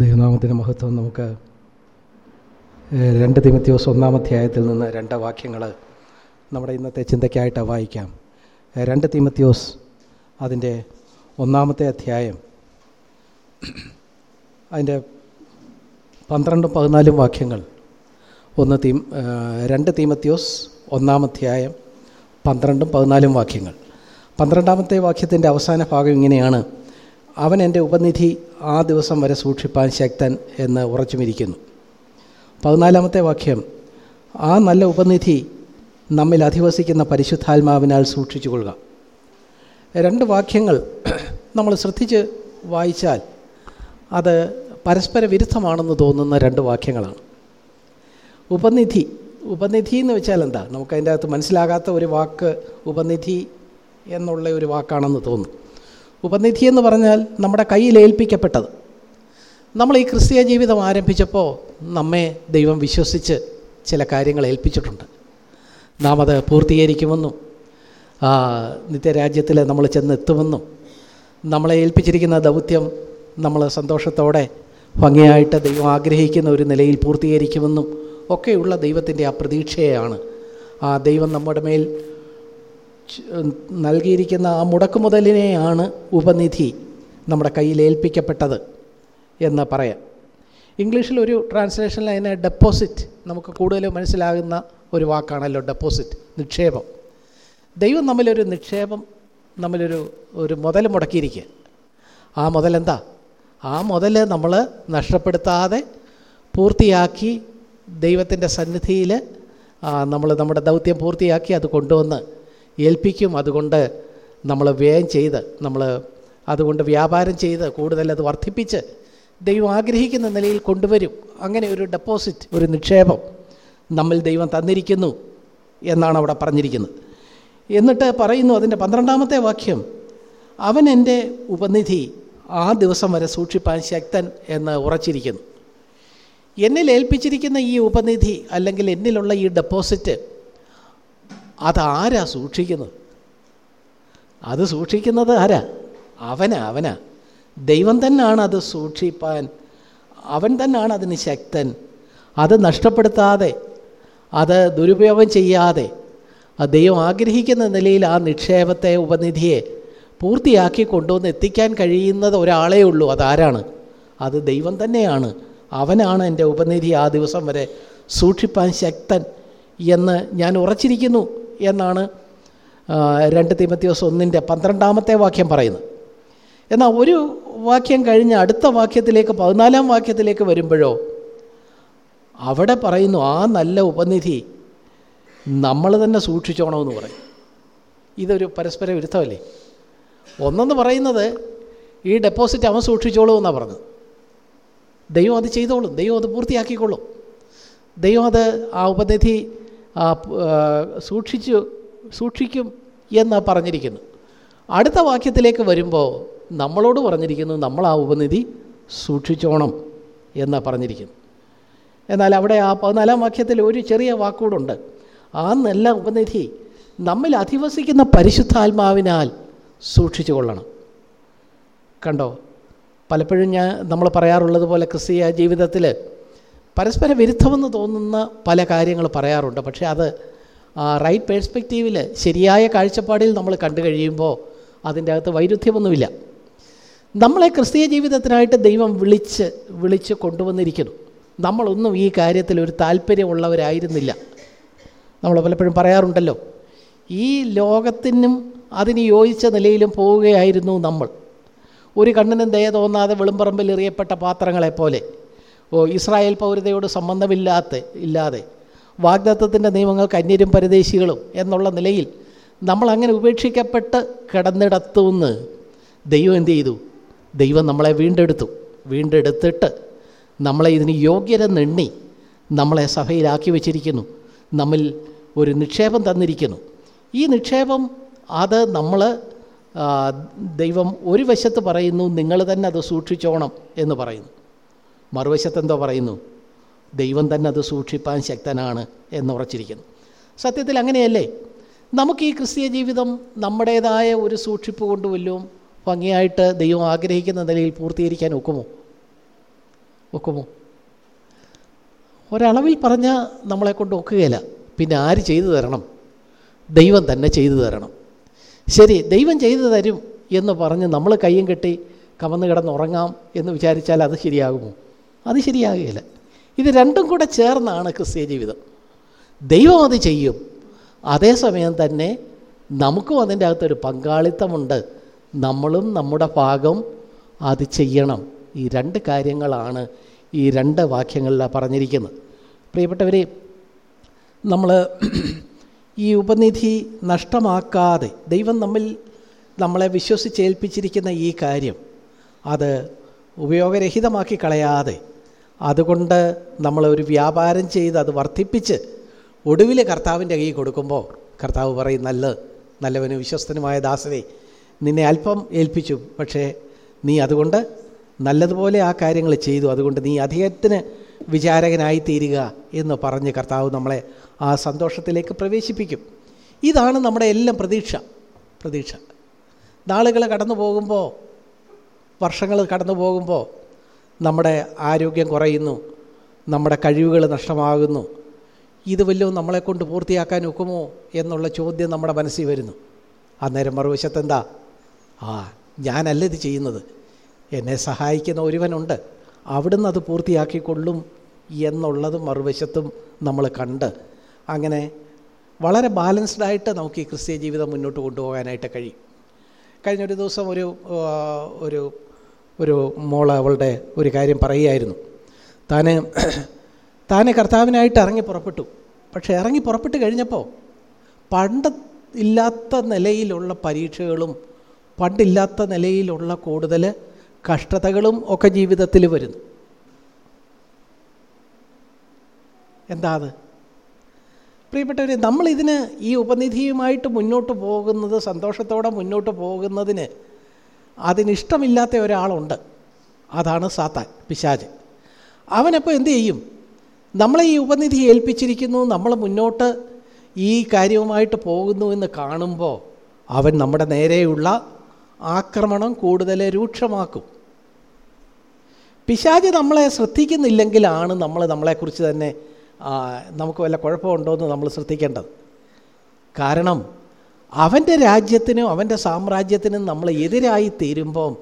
ദൈവനാമത്തിന്റെ മഹത്വം നമുക്ക് രണ്ട് തിമത്യോസ് ഒന്നാം അധ്യായത്തിൽ നിന്ന് രണ്ട് വാക്യങ്ങൾ നമ്മുടെ ഇന്നത്തെ ചിന്തയ്ക്കായിട്ട് വായിക്കാം. രണ്ട് തിമത്യോസ് അതിന്റെ ഒന്നാമത്തെ അധ്യായം അതിന്റെ പന്ത്രണ്ടും പതിനാലും വാക്യങ്ങൾ. ഒന്ന് തീം രണ്ട് തീമത്യോസ് ഒന്നാമധ്യായം പന്ത്രണ്ടും പതിനാലും വാക്യങ്ങൾ. പന്ത്രണ്ടാമത്തെ വാക്യത്തിന്റെ അവസാന ഭാഗം ഇങ്ങനെയാണ്. അവൻ എന്റെ ഉപനിധി ആ ദിവസം വരെ സൂക്ഷിപ്പാൻ ശക്തൻ എന്ന് ഉറച്ചുമിരിക്കുന്നു. പതിനാലാമത്തെ വാക്യം ആ നല്ല ഉപനിധി നമ്മിൽ അധിവസിക്കുന്ന പരിശുദ്ധാത്മാവിനാൽ സൂക്ഷിച്ചു കൊള്ളുക. രണ്ട് വാക്യങ്ങൾ നമ്മൾ ശ്രദ്ധിച്ച് വായിച്ചാൽ അത് പരസ്പര വിരുദ്ധമാണെന്ന് തോന്നുന്ന രണ്ട് വാക്യങ്ങളാണ്. ഉപനിധി ഉപനിധി എന്ന് വെച്ചാൽ എന്താ? നമുക്ക് അതിന്റെ അകത്ത് മനസ്സിലാകാത്ത ഒരു വാക്ക് ഉപനിധി എന്നുള്ള ഒരു വാക്കാണെന്ന് തോന്നുന്നു ഉപനിധി എന്ന് പറഞ്ഞാൽ നമ്മുടെ കയ്യിൽ ഏൽപ്പിക്കപ്പെട്ടത്. നമ്മൾ ഈ ക്രിസ്തീയ ജീവിതം ആരംഭിച്ചപ്പോൾ നമ്മെ ദൈവം വിശ്വസിച്ച് ചില കാര്യങ്ങൾ ഏൽപ്പിച്ചിട്ടുണ്ട്. നാം അത് പൂർത്തീകരിക്കുമെന്നും നിത്യരാജ്യത്തിൽ നമ്മൾ ചെന്നെത്തുമെന്നും നമ്മളെ ഏൽപ്പിച്ചിരിക്കുന്ന ദൗത്യം നമ്മൾ സന്തോഷത്തോടെ ഭംഗിയായിട്ട് ദൈവം ആഗ്രഹിക്കുന്ന ഒരു നിലയിൽ പൂർത്തീകരിക്കുമെന്നും ഒക്കെയുള്ള ദൈവത്തിന്റെ ആ പ്രതീക്ഷയാണ് ആ ദൈവം നമ്മുടെ മേൽ നൽകിയിരിക്കുന്ന ആ മുടക്കുമുതലിനെയാണ് ഉപനിധി നമ്മുടെ കയ്യിൽ ഏൽപ്പിക്കപ്പെട്ടത് എന്ന് പറയാം. ഇംഗ്ലീഷിൽ ഒരു ട്രാൻസ്ലേഷനിൽ അതിനെ ഡെപ്പോസിറ്റ് നമുക്ക് കൂടുതൽ മനസ്സിലാകുന്ന ഒരു വാക്കാണല്ലോ ഡെപ്പോസിറ്റ് നിക്ഷേപം. ദൈവം നമ്മിലൊരു നിക്ഷേപം നമ്മിലൊരു ഒരു മുതൽ മുടക്കിയിരിക്കുക ആ മുതലെന്താ ആ മുതൽ നമ്മൾ നഷ്ടപ്പെടുത്താതെ പൂർത്തിയാക്കി ദൈവത്തിന്റെ സന്നിധിയിൽ നമ്മൾ നമ്മുടെ ദൗത്യം പൂർത്തിയാക്കി അത് കൊണ്ടുവന്ന് ഏൽപ്പിക്കും അതുകൊണ്ട് നമ്മൾ വ്യയം ചെയ്ത് നമ്മൾ അതുകൊണ്ട് വ്യാപാരം ചെയ്ത് കൂടുതൽ അത് വർദ്ധിപ്പിച്ച് ദൈവം ആഗ്രഹിക്കുന്ന നിലയിൽ കൊണ്ടുവരും. അങ്ങനെ ഒരു ഡെപ്പോസിറ്റ് ഒരു നിക്ഷേപം നമ്മൾ ദൈവം തന്നിരിക്കുന്നു എന്നാണ് അവിടെ പറഞ്ഞിരിക്കുന്നത്. എന്നിട്ട് പറയുന്നു അതിന്റെ പന്ത്രണ്ടാമത്തെ വാക്യം അവൻ എന്റെ ഉപനിധി ആ ദിവസം വരെ സൂക്ഷിപ്പാൻ ശക്തൻ എന്ന് ഉറച്ചിരിക്കുന്നു. എന്നിൽ ഏൽപ്പിച്ചിരിക്കുന്ന ഈ ഉപനിധി അല്ലെങ്കിൽ എന്നിലുള്ള ഈ ഡെപ്പോസിറ്റ് അതാരാ സൂക്ഷിക്കുന്നത്? അത് സൂക്ഷിക്കുന്നത് ആരാ? അവന അവനാ. ദൈവം തന്നെയാണ് അത് സൂക്ഷിപ്പാൻ. അവൻ തന്നെയാണ് അതിന് ശക്തൻ. അത് നഷ്ടപ്പെടുത്താതെ അത് ദുരുപയോഗം ചെയ്യാതെ ദൈവം ആഗ്രഹിക്കുന്ന നിലയിൽ ആ നിക്ഷേപത്തെ ഉപനിധിയെ പൂർത്തിയാക്കി കൊണ്ടുവന്ന് എത്തിക്കാൻ കഴിയുന്നത് ഒരാളേ ഉള്ളൂ. അതാരാണ്? അത് ദൈവം തന്നെയാണ്. അവനാണ് എന്റെ ഉപനിധി ആ ദിവസം വരെ സൂക്ഷിപ്പാൻ ശക്തൻ എന്ന് ഞാൻ ഉറച്ചിരിക്കുന്നു. എന്നാണ് രണ്ട് തിമത്യോസ് ഒന്നിന്റെ പന്ത്രണ്ടാമത്തെ വാക്യം പറയുന്നത്. എന്നാൽ ഒരു വാക്യം കഴിഞ്ഞ് അടുത്ത വാക്യത്തിലേക്ക് പതിനാലാം വാക്യത്തിലേക്ക് വരുമ്പോഴോ അവിടെ പറയുന്നു ആ നല്ല ഉപനിധി നമ്മൾ തന്നെ സൂക്ഷിച്ചോണമെന്ന് പറയും. ഇതൊരു പരസ്പര വിരുദ്ധമല്ലേ? ഒന്നെന്ന് പറയുന്നത് ഈ ഡെപ്പോസിറ്റ് അവൻ സൂക്ഷിച്ചോളൂ എന്നാണ് പറഞ്ഞത്. ദൈവം അത് ചെയ്തോളും ദൈവം അത് പൂർത്തിയാക്കിക്കോളും ദൈവം അത് ആ ഉപനിധി സൂക്ഷിച്ചു സൂക്ഷിക്കും എന്ന് പറഞ്ഞിരിക്കുന്നു. അടുത്ത വാക്യത്തിലേക്ക് വരുമ്പോൾ നമ്മളോട് പറഞ്ഞിരിക്കുന്നു നമ്മൾ ആ ഉപനിധി സൂക്ഷിച്ചോണം എന്ന് പറഞ്ഞിരിക്കുന്നു. എന്നാൽ അവിടെ ആ പതിനാലാം വാക്യത്തിൽ ഒരു ചെറിയ വാക്കുകൂടുണ്ട്. ആ നല്ല ഉപനിധി നമ്മിൽ അധിവസിക്കുന്ന പരിശുദ്ധാത്മാവിനാൽ സൂക്ഷിച്ചു കൊള്ളണം. കണ്ടോ? പലപ്പോഴും ഞാൻ നമ്മൾ പറയാറുള്ളത് പോലെ ക്രിസ്തീയ ജീവിതത്തിൽ പരസ്പര വിരുദ്ധമെന്ന് തോന്നുന്ന പല കാര്യങ്ങൾ പറയാറുണ്ട്. പക്ഷേ അത് റൈറ്റ് പേഴ്സ്പെക്റ്റീവിൽ ശരിയായ കാഴ്ചപ്പാടിൽ നമ്മൾ കണ്ടു കഴിയുമ്പോൾ അതിന്റെ അകത്ത് വൈരുദ്ധ്യമൊന്നുമില്ല. നമ്മളെ ക്രിസ്തീയ ജീവിതത്തിനായിട്ട് ദൈവം വിളിച്ച് വിളിച്ച് കൊണ്ടുവന്നിരിക്കുന്നു. നമ്മളൊന്നും ഈ കാര്യത്തിൽ ഒരു താല്പര്യമുള്ളവരായിരുന്നില്ല. നമ്മൾ പലപ്പോഴും പറയാറുണ്ടല്ലോ ഈ ലോകത്തിനും അതിന് യോജിച്ച നിലയിലും പോവുകയായിരുന്നു നമ്മൾ. ഒരു കണ്ണിനും ദയ തോന്നാതെ വെളുമ്പറമ്പിൽ എറിയപ്പെട്ട പാത്രങ്ങളെപ്പോലെ. ഓ ഇസ്രായേൽ പൗരതയോട് സംബന്ധമില്ലാത്ത ഇല്ലാതെ വാഗ്ദത്വത്തിന്റെ നിയമങ്ങൾക്ക് അന്യരും പരദേശികളും എന്നുള്ള നിലയിൽ നമ്മൾ അങ്ങനെ ഉപേക്ഷിക്കപ്പെട്ട് കിടന്നിടത്തുനിന്ന് ദൈവം എന്ത് ചെയ്തു? ദൈവം നമ്മളെ വീണ്ടെടുത്തു. വീണ്ടെടുത്തിട്ട് നമ്മളെ ഇതിന് യോഗ്യരെന്നെണ്ണി നമ്മളെ സഭയിലാക്കി വച്ചിരിക്കുന്നു. നമ്മിൽ ഒരു നിക്ഷേപം തന്നിരിക്കുന്നു. ഈ നിക്ഷേപം അത് നമ്മൾ ദൈവം ഒരു വശത്ത് പറയുന്നു നിങ്ങൾ തന്നെ അത് സൂക്ഷിച്ചോണം എന്ന് പറയുന്നു. മറുവശത്ത് എന്തോ പറയുന്നു ദൈവം തന്നെ അത് സൂക്ഷിപ്പാൻ ശക്തനാണ് എന്ന് ഉറച്ചിരിക്കുന്നു. സത്യത്തിൽ അങ്ങനെയല്ലേ? നമുക്ക് ഈ ക്രിസ്തീയ ജീവിതം നമ്മുടേതായ ഒരു സൂക്ഷിപ്പ് കൊണ്ട് വല്ലതും ഭംഗിയായിട്ട് ദൈവം ആഗ്രഹിക്കുന്ന നിലയിൽ പൂർത്തീകരിക്കാൻ ഒക്കുമോ? ഒക്കുമോ? ഒരളവിൽ പറഞ്ഞാൽ നമ്മളെ കൊണ്ട് ഒക്കുകയില്ല. പിന്നെ ആര് ചെയ്തു തരണം? ദൈവം തന്നെ ചെയ്തു തരണം. ശരി ദൈവം ചെയ്തു തരും എന്ന് പറഞ്ഞ് നമ്മൾ കയ്യും കെട്ടി കമന്ന് കിടന്നുറങ്ങാം എന്ന് വിചാരിച്ചാൽ അത് ശരിയാകുമോ? അത് ശരിയാകുകയില്ല. ഇത് രണ്ടും കൂടെ ചേർന്നാണ് ക്രിസ്തീയ ജീവിതം. ദൈവം അത് ചെയ്യും. അതേസമയം തന്നെ നമുക്കും അതിന്റെ അകത്തൊരു പങ്കാളിത്തമുണ്ട്. നമ്മളും നമ്മുടെ ഭാഗം അത് ചെയ്യണം. ഈ രണ്ട് കാര്യങ്ങളാണ് ഈ രണ്ട് വാക്യങ്ങളിൽ പറഞ്ഞിരിക്കുന്നത്. പ്രിയപ്പെട്ടവരെ നമ്മൾ ഈ ഉപനിധി നഷ്ടമാക്കാതെ ദൈവം നമ്മിൽ നമ്മളെ വിശ്വസിച്ചേൽപ്പിച്ചിരിക്കുന്ന ഈ കാര്യം അത് ഉപയോഗരഹിതമാക്കി കളയാതെ അതുകൊണ്ട് നമ്മൾ ഒരു വ്യാപാരം ചെയ്ത് അത് വർദ്ധിപ്പിച്ച് ഒടുവിൽ കർത്താവിന്റെ കൈ കൊടുക്കുമ്പോൾ കർത്താവ് പറയും നല്ല നല്ലവനും വിശ്വസ്തനുമായ ദാസനെ നിന്നെ അല്പം ഏൽപ്പിച്ചു. പക്ഷേ നീ അതുകൊണ്ട് നല്ലതുപോലെ ആ കാര്യങ്ങൾ ചെയ്തു. അതുകൊണ്ട് നീ അധികത്തിന് വിചാരകനായി തീരുക എന്ന് പറഞ്ഞ് കർത്താവ് നമ്മളെ ആ സന്തോഷത്തിലേക്ക് പ്രവേശിപ്പിക്കും. ഇതാണ് നമ്മുടെ എല്ലാം പ്രതീക്ഷ. പ്രതീക്ഷ. നാളുകൾ കടന്നു പോകുമ്പോൾ വർഷങ്ങൾ കടന്നു പോകുമ്പോൾ നമ്മുടെ ആരോഗ്യം കുറയുന്നു നമ്മുടെ കഴിവുകൾ നഷ്ടമാകുന്നു. ഇത് വല്ലതും നമ്മളെക്കൊണ്ട് പൂർത്തിയാക്കാൻ ഒക്കുമോ എന്നുള്ള ചോദ്യം നമ്മുടെ മനസ്സിൽ വരുന്നു. അന്നേരം മറുവശത്ത് എന്താ? ആ ഞാനല്ല ഇത് ചെയ്യുന്നത്. എന്നെ സഹായിക്കുന്ന ഒരുവനുണ്ട്. അവിടുന്ന് അത് പൂർത്തിയാക്കിക്കൊള്ളും എന്നുള്ളത് മറുവശത്തും നമ്മൾ കണ്ട്. അങ്ങനെ വളരെ ബാലൻസ്ഡായിട്ട് നമുക്ക് ഈ ക്രിസ്തീയ ജീവിതം മുന്നോട്ട് കൊണ്ടുപോകാനായിട്ട് കഴിയും. കഴിഞ്ഞൊരു ദിവസം ഒരു ഒരു ഒരു മോൾ അവളുടെ ഒരു കാര്യം പറയുകയായിരുന്നു. താൻ താൻ കർത്താവിനായിട്ട് ഇറങ്ങി പുറപ്പെട്ടു. പക്ഷെ ഇറങ്ങി പുറപ്പെട്ട് കഴിഞ്ഞപ്പോൾ പണ്ട് ഇല്ലാത്ത നിലയിലുള്ള പരീക്ഷകളും പണ്ടില്ലാത്ത നിലയിലുള്ള കൂടുതൽ കഷ്ടതകളും ഒക്കെ ജീവിതത്തിൽ വരുന്നു. എന്താ അത്? പ്രിയപ്പെട്ടവർ നമ്മളിതിന് ഈ ഉപനിധിയുമായിട്ട് മുന്നോട്ട് പോകുന്നത് സന്തോഷത്തോടെ മുന്നോട്ട് പോകുന്നതിന് അതിനിഷ്ടമില്ലാത്ത ഒരാളുണ്ട്. അതാണ് സാത്താൻ പിശാജ് അവനപ്പോൾ എന്തു ചെയ്യും? നമ്മളെ ഈ ഉപനിധി ഏൽപ്പിച്ചിരിക്കുന്നു നമ്മൾ മുന്നോട്ട് ഈ കാര്യവുമായിട്ട് പോകുന്നു എന്ന് കാണുമ്പോൾ അവൻ നമ്മുടെ നേരെയുള്ള ആക്രമണം കൂടുതൽ രൂക്ഷമാക്കും. പിശാജ് നമ്മളെ ശ്രദ്ധിക്കുന്നില്ലെങ്കിലാണ് നമ്മൾ നമ്മളെക്കുറിച്ച് തന്നെ നമുക്ക് വല്ല കുഴപ്പമുണ്ടോ എന്ന് നമ്മൾ ശ്രദ്ധിക്കേണ്ടത്. കാരണം അവന്റെ രാജ്യത്തിനും അവന്റെ സാമ്രാജ്യത്തിനും നമ്മൾ എതിരായി തീരുമ്പം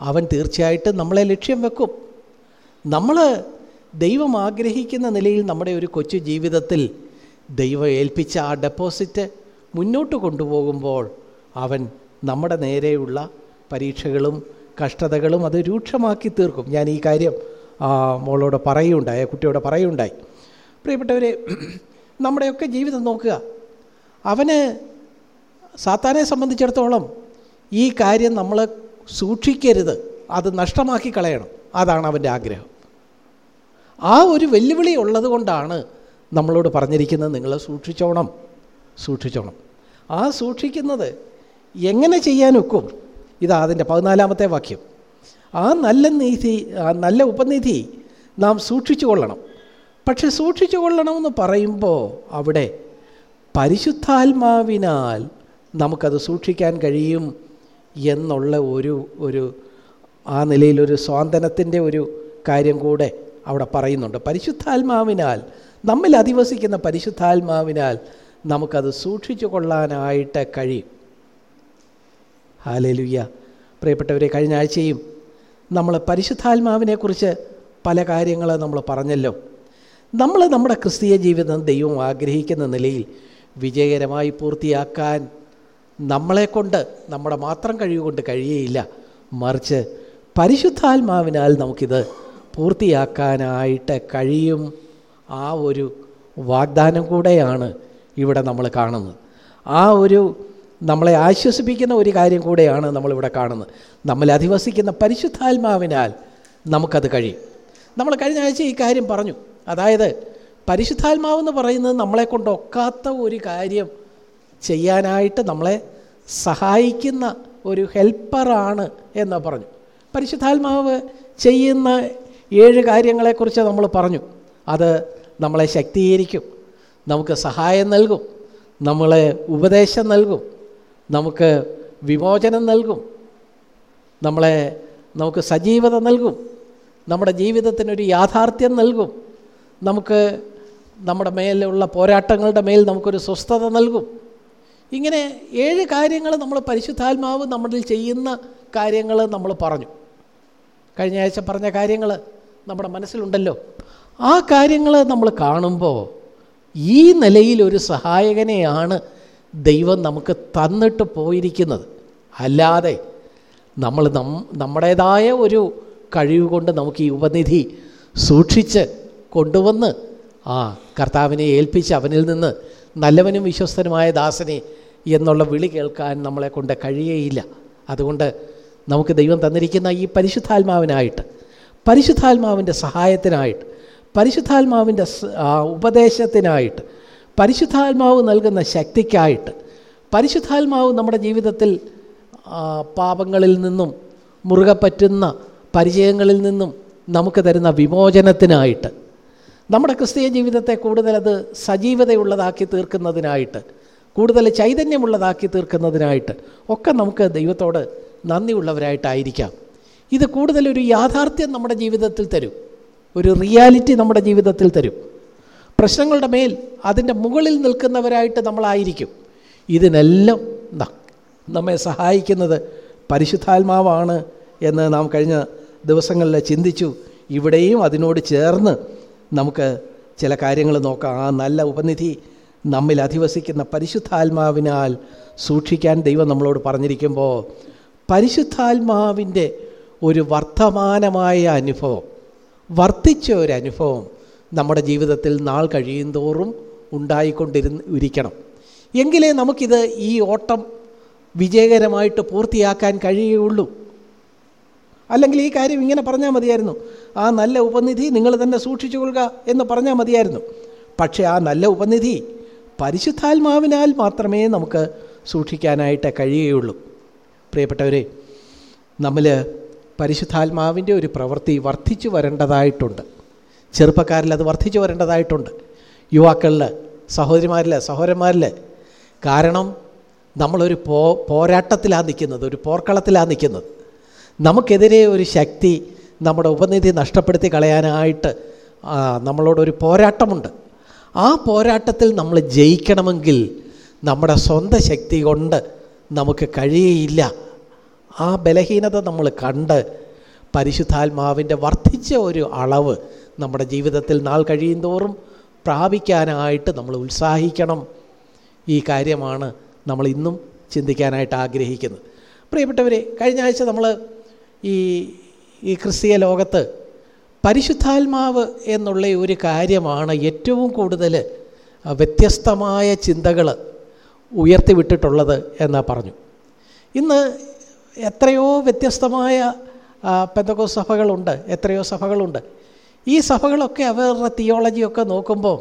അവൻ തീർച്ചയായിട്ടും നമ്മളെ ലക്ഷ്യം വെക്കും. നമ്മൾ ദൈവം ആഗ്രഹിക്കുന്ന നിലയിൽ നമ്മുടെ ഒരു കൊച്ചു ജീവിതത്തിൽ ദൈവം ഏൽപ്പിച്ച ആ ഡെപ്പോസിറ്റ് മുന്നോട്ട് കൊണ്ടുപോകുമ്പോൾ അവൻ നമ്മുടെ നേരെയുള്ള പരീക്ഷകളും കഷ്ടതകളും അത് രൂക്ഷമാക്കി തീർക്കും. ഞാൻ ഈ കാര്യം മോളോട് പറയുണ്ടായി കുട്ടിയോട് പറയുണ്ടായി. പ്രിയപ്പെട്ടവരെ നമ്മുടെയൊക്കെ ജീവിതം നോക്കുക. അവന് സാത്താനെ സംബന്ധിച്ചിടത്തോളം ഈ കാര്യം നമ്മൾ സൂക്ഷിക്കരുത്. അത് നഷ്ടമാക്കി കളയണം. അതാണ് അവന്റെ ആഗ്രഹം. ആ ഒരു വെല്ലുവിളി ഉള്ളത് കൊണ്ടാണ് നമ്മളോട് പറഞ്ഞിരിക്കുന്നത് നിങ്ങൾ സൂക്ഷിച്ചോണം. സൂക്ഷിച്ചോണം. ആ സൂക്ഷിക്കുന്നത് എങ്ങനെ ചെയ്യാനൊക്കും ഇതാ അതിന്റെ പതിനാലാമത്തെ വാക്യം. ആ നല്ല നീതി ആ നല്ല ഉപനിധി നാം സൂക്ഷിച്ചു കൊള്ളണം. പക്ഷെ സൂക്ഷിച്ചു കൊള്ളണമെന്ന് പറയുമ്പോൾ അവിടെ പരിശുദ്ധാത്മാവിനാൽ നമുക്കത് സൂക്ഷിക്കാൻ കഴിയും എന്നുള്ള ഒരു ഒരു ആ നിലയിലൊരു സ്വാന്തനത്തിന്റെ ഒരു കാര്യം കൂടെ അവിടെ പറയുന്നുണ്ട്. പരിശുദ്ധാത്മാവിനാൽ നമ്മിൽ അധിവസിക്കുന്ന പരിശുദ്ധാത്മാവിനാൽ നമുക്കത് സൂക്ഷിച്ചു കൊള്ളാനായിട്ട് കഴിയും. ഹാലലുയ്യ പ്രിയപ്പെട്ടവരെ കഴിഞ്ഞ ആഴ്ചയും നമ്മൾ പരിശുദ്ധാത്മാവിനെക്കുറിച്ച് പല കാര്യങ്ങൾ നമ്മൾ പറഞ്ഞല്ലോ. നമ്മൾ നമ്മുടെ ക്രിസ്തീയ ജീവിതം ദൈവം ആഗ്രഹിക്കുന്ന നിലയിൽ വിജയകരമായി പൂർത്തിയാക്കാൻ നമ്മളെക്കൊണ്ട് നമ്മുടെ മാത്രം കഴിവുകൊണ്ട് കഴിയേയില്ല. മറിച്ച് പരിശുദ്ധാത്മാവിനാൽ നമുക്കിത് പൂർത്തിയാക്കാനായിട്ട് കഴിയും. ആ ഒരു വാഗ്ദാനം കൂടെയാണ് ഇവിടെ നമ്മൾ കാണുന്നത്. ആ ഒരു നമ്മളെ ആശ്വസിപ്പിക്കുന്ന ഒരു കാര്യം കൂടെയാണ് നമ്മളിവിടെ കാണുന്നത്. നമ്മൾ അധിവസിക്കുന്ന പരിശുദ്ധാത്മാവിനാൽ നമുക്കത് കഴിയും. നമ്മൾ കഴിഞ്ഞ ആഴ്ച ഈ കാര്യം പറഞ്ഞു. അതായത് പരിശുദ്ധാത്മാവെന്ന് പറയുന്നത് നമ്മളെ കൊണ്ടൊക്കാത്ത ഒരു കാര്യം ചെയ്യാനായിട്ട് നമ്മളെ സഹായിക്കുന്ന ഒരു ഹെൽപ്പറാണ് എന്ന് പറഞ്ഞു. പരിശുദ്ധാത്മാവ് ചെയ്യുന്ന ഏഴ് കാര്യങ്ങളെക്കുറിച്ച് നമ്മൾ പറഞ്ഞു. അത് നമ്മളെ ശക്തീകരിക്കും നമുക്ക് സഹായം നൽകും നമ്മളെ ഉപദേശം നൽകും നമുക്ക് വിമോചനം നൽകും നമ്മളെ നമുക്ക് സജീവത നൽകും നമ്മുടെ ജീവിതത്തിനൊരു യാഥാർത്ഥ്യം നൽകും നമുക്ക് നമ്മുടെ മേലുള്ള പോരാട്ടങ്ങളുടെ മേൽ നമുക്കൊരു സ്വസ്ഥത നൽകും. ഇങ്ങനെ ഏഴ് കാര്യങ്ങൾ നമ്മൾ പരിശുദ്ധാത്മാവ് നമ്മളിൽ ചെയ്യുന്ന കാര്യങ്ങൾ നമ്മൾ പറഞ്ഞു. കഴിഞ്ഞ ആഴ്ച പറഞ്ഞ കാര്യങ്ങൾ നമ്മുടെ മനസ്സിലുണ്ടല്ലോ. ആ കാര്യങ്ങൾ നമ്മൾ കാണുമ്പോൾ ഈ നിലയിൽ ഒരു സഹായകനെയാണ് ദൈവം നമുക്ക് തന്നിട്ട് പോയിരിക്കുന്നത്. അല്ലാതെ നമ്മൾ നം നമ്മുടേതായ ഒരു കഴിവ് കൊണ്ട് നമുക്ക് ഈ ഉപനിധി സൂക്ഷിച്ച് കൊണ്ടുവന്ന് ആ കർത്താവിനെ ഏൽപ്പിച്ച് അവനിൽ നിന്ന് നല്ലവനും വിശ്വസ്തനുമായ ദാസനെ എന്നുള്ള വിളി കേൾക്കാൻ നമ്മളെ കൊണ്ട് കഴിയേയില്ല. അതുകൊണ്ട് നമുക്ക് ദൈവം തന്നിരിക്കുന്ന ഈ പരിശുദ്ധാത്മാവിനായിട്ട് പരിശുദ്ധാത്മാവിന്റെ സഹായത്തിനായിട്ട് പരിശുദ്ധാത്മാവിന്റെ ഉപദേശത്തിനായിട്ട് പരിശുദ്ധാത്മാവ് നൽകുന്ന ശക്തിക്കായിട്ട് പരിശുദ്ധാത്മാവ് നമ്മുടെ ജീവിതത്തിൽ പാപങ്ങളിൽ നിന്നും മുറുകെ പറ്റുന്ന പരിചയങ്ങളിൽ നിന്നും നമുക്ക് തരുന്ന വിമോചനത്തിനായിട്ട് നമ്മുടെ ക്രിസ്തീയ ജീവിതത്തെ കൂടുതൽ സജീവതയുള്ളതാക്കി തീർക്കുന്നതിനായിട്ട് കൂടുതൽ ചൈതന്യമുള്ളതാക്കി തീർക്കുന്നതിനായിട്ട് ഒക്കെ നമുക്ക് ദൈവത്തോട് നന്ദിയുള്ളവരായിട്ടായിരിക്കാം. ഇത് കൂടുതലൊരു യാഥാർത്ഥ്യം നമ്മുടെ ജീവിതത്തിൽ തരും. ഒരു റിയാലിറ്റി നമ്മുടെ ജീവിതത്തിൽ തരും. പ്രശ്നങ്ങളുടെ മേൽ അതിന്റെ മുകളിൽ നിൽക്കുന്നവരായിട്ട് നമ്മളായിരിക്കും. ഇതിനെല്ലാം നമ്മെ സഹായിക്കുന്നത് പരിശുദ്ധാത്മാവാണ് എന്ന് നാം കഴിഞ്ഞ ദിവസങ്ങളിൽ ചിന്തിച്ചു. ഇവിടെയും അതിനോട് ചേർന്ന് നമുക്ക് ചില കാര്യങ്ങൾ നോക്കാം. ആ നല്ല ഉപനിധി നമ്മിൽ അധിവസിക്കുന്ന പരിശുദ്ധാത്മാവിനാൽ സൂക്ഷിക്കാൻ ദൈവം നമ്മളോട് പറഞ്ഞിരിക്കുമ്പോൾ പരിശുദ്ധാത്മാവിന്റെ ഒരു വർത്തമാനമായ അനുഭവം വർദ്ധിച്ച ഒരു അനുഭവം നമ്മുടെ ജീവിതത്തിൽ നാൾ കഴിയും തോറും ഉണ്ടായിക്കൊണ്ടിരുന്ന് ഇരിക്കണം എങ്കിലേ നമുക്കിത് ഈ ഓട്ടം വിജയകരമായിട്ട് പൂർത്തിയാക്കാൻ കഴിയുള്ളൂ. അല്ലെങ്കിൽ ഈ കാര്യം ഇങ്ങനെ പറഞ്ഞാൽ മതിയായിരുന്നു. ആ നല്ല ഉപനിധി നിങ്ങൾ തന്നെ സൂക്ഷിച്ചു കൊള്ളുക എന്ന് പറഞ്ഞാൽ മതിയായിരുന്നു. പക്ഷേ ആ നല്ല ഉപനിധി പരിശുദ്ധാത്മാവിനാൽ മാത്രമേ നമുക്ക് സൂക്ഷിക്കാനായിട്ട് കഴിയുകയുള്ളൂ. പ്രിയപ്പെട്ടവരെ നമ്മൾ പരിശുദ്ധാത്മാവിന്റെ ഒരു പ്രവൃത്തി വർദ്ധിച്ചു വരേണ്ടതായിട്ടുണ്ട്. ചെറുപ്പക്കാരിൽ അത് വർദ്ധിച്ചു വരേണ്ടതായിട്ടുണ്ട്. യുവാക്കളിൽ സഹോദരിമാരിൽ സഹോദരന്മാരിൽ കാരണം നമ്മളൊരു പോ പോരാട്ടത്തിലാണ് നിൽക്കുന്നത് ഒരു പോർക്കളത്തിലാണ് നിൽക്കുന്നത്. നമുക്കെതിരെ ഒരു ശക്തി നമ്മുടെ ഉപനിധി നഷ്ടപ്പെടുത്തി കളയാനായിട്ട് നമ്മളോടൊരു പോരാട്ടമുണ്ട്. ആ പോരാട്ടത്തിൽ നമ്മൾ ജയിക്കണമെങ്കിൽ നമ്മുടെ സ്വന്തം ശക്തി കൊണ്ട് നമുക്ക് കഴിയയില്ല. ആ ബലഹീനത നമ്മൾ കണ്ട് പരിശുദ്ധാത്മാവിന്റെ വർദ്ധിച്ച ഒരു അളവ് നമ്മുടെ ജീവിതത്തിൽ നാൾ കഴിയും തോറും പ്രാപിക്കാനായിട്ട് നമ്മൾ ഉത്സാഹിക്കണം. ഈ കാര്യമാണ് നമ്മൾ ഇന്നും ചിന്തിക്കാനായിട്ട് ആഗ്രഹിക്കുന്നത്. പ്രിയപ്പെട്ടവരെ കഴിഞ്ഞ ആഴ്ച നമ്മൾ ഈ ഈ ക്രിസ്തീയ ലോകത്ത് പരിശുദ്ധാത്മാവ് എന്നുള്ള ഒരു കാര്യമാണ് ഏറ്റവും കൂടുതൽ വ്യത്യസ്തമായ ചിന്തകൾ ഉയർത്തിവിട്ടിട്ടുള്ളത് എന്ന് പറഞ്ഞു. ഇന്ന് എത്രയോ വ്യത്യസ്തമായ പെന്തകോ സഭകളുണ്ട് എത്രയോ സഭകളുണ്ട്. ഈ സഭകളൊക്കെ അവരുടെ തിയോളജിയൊക്കെ നോക്കുമ്പോൾ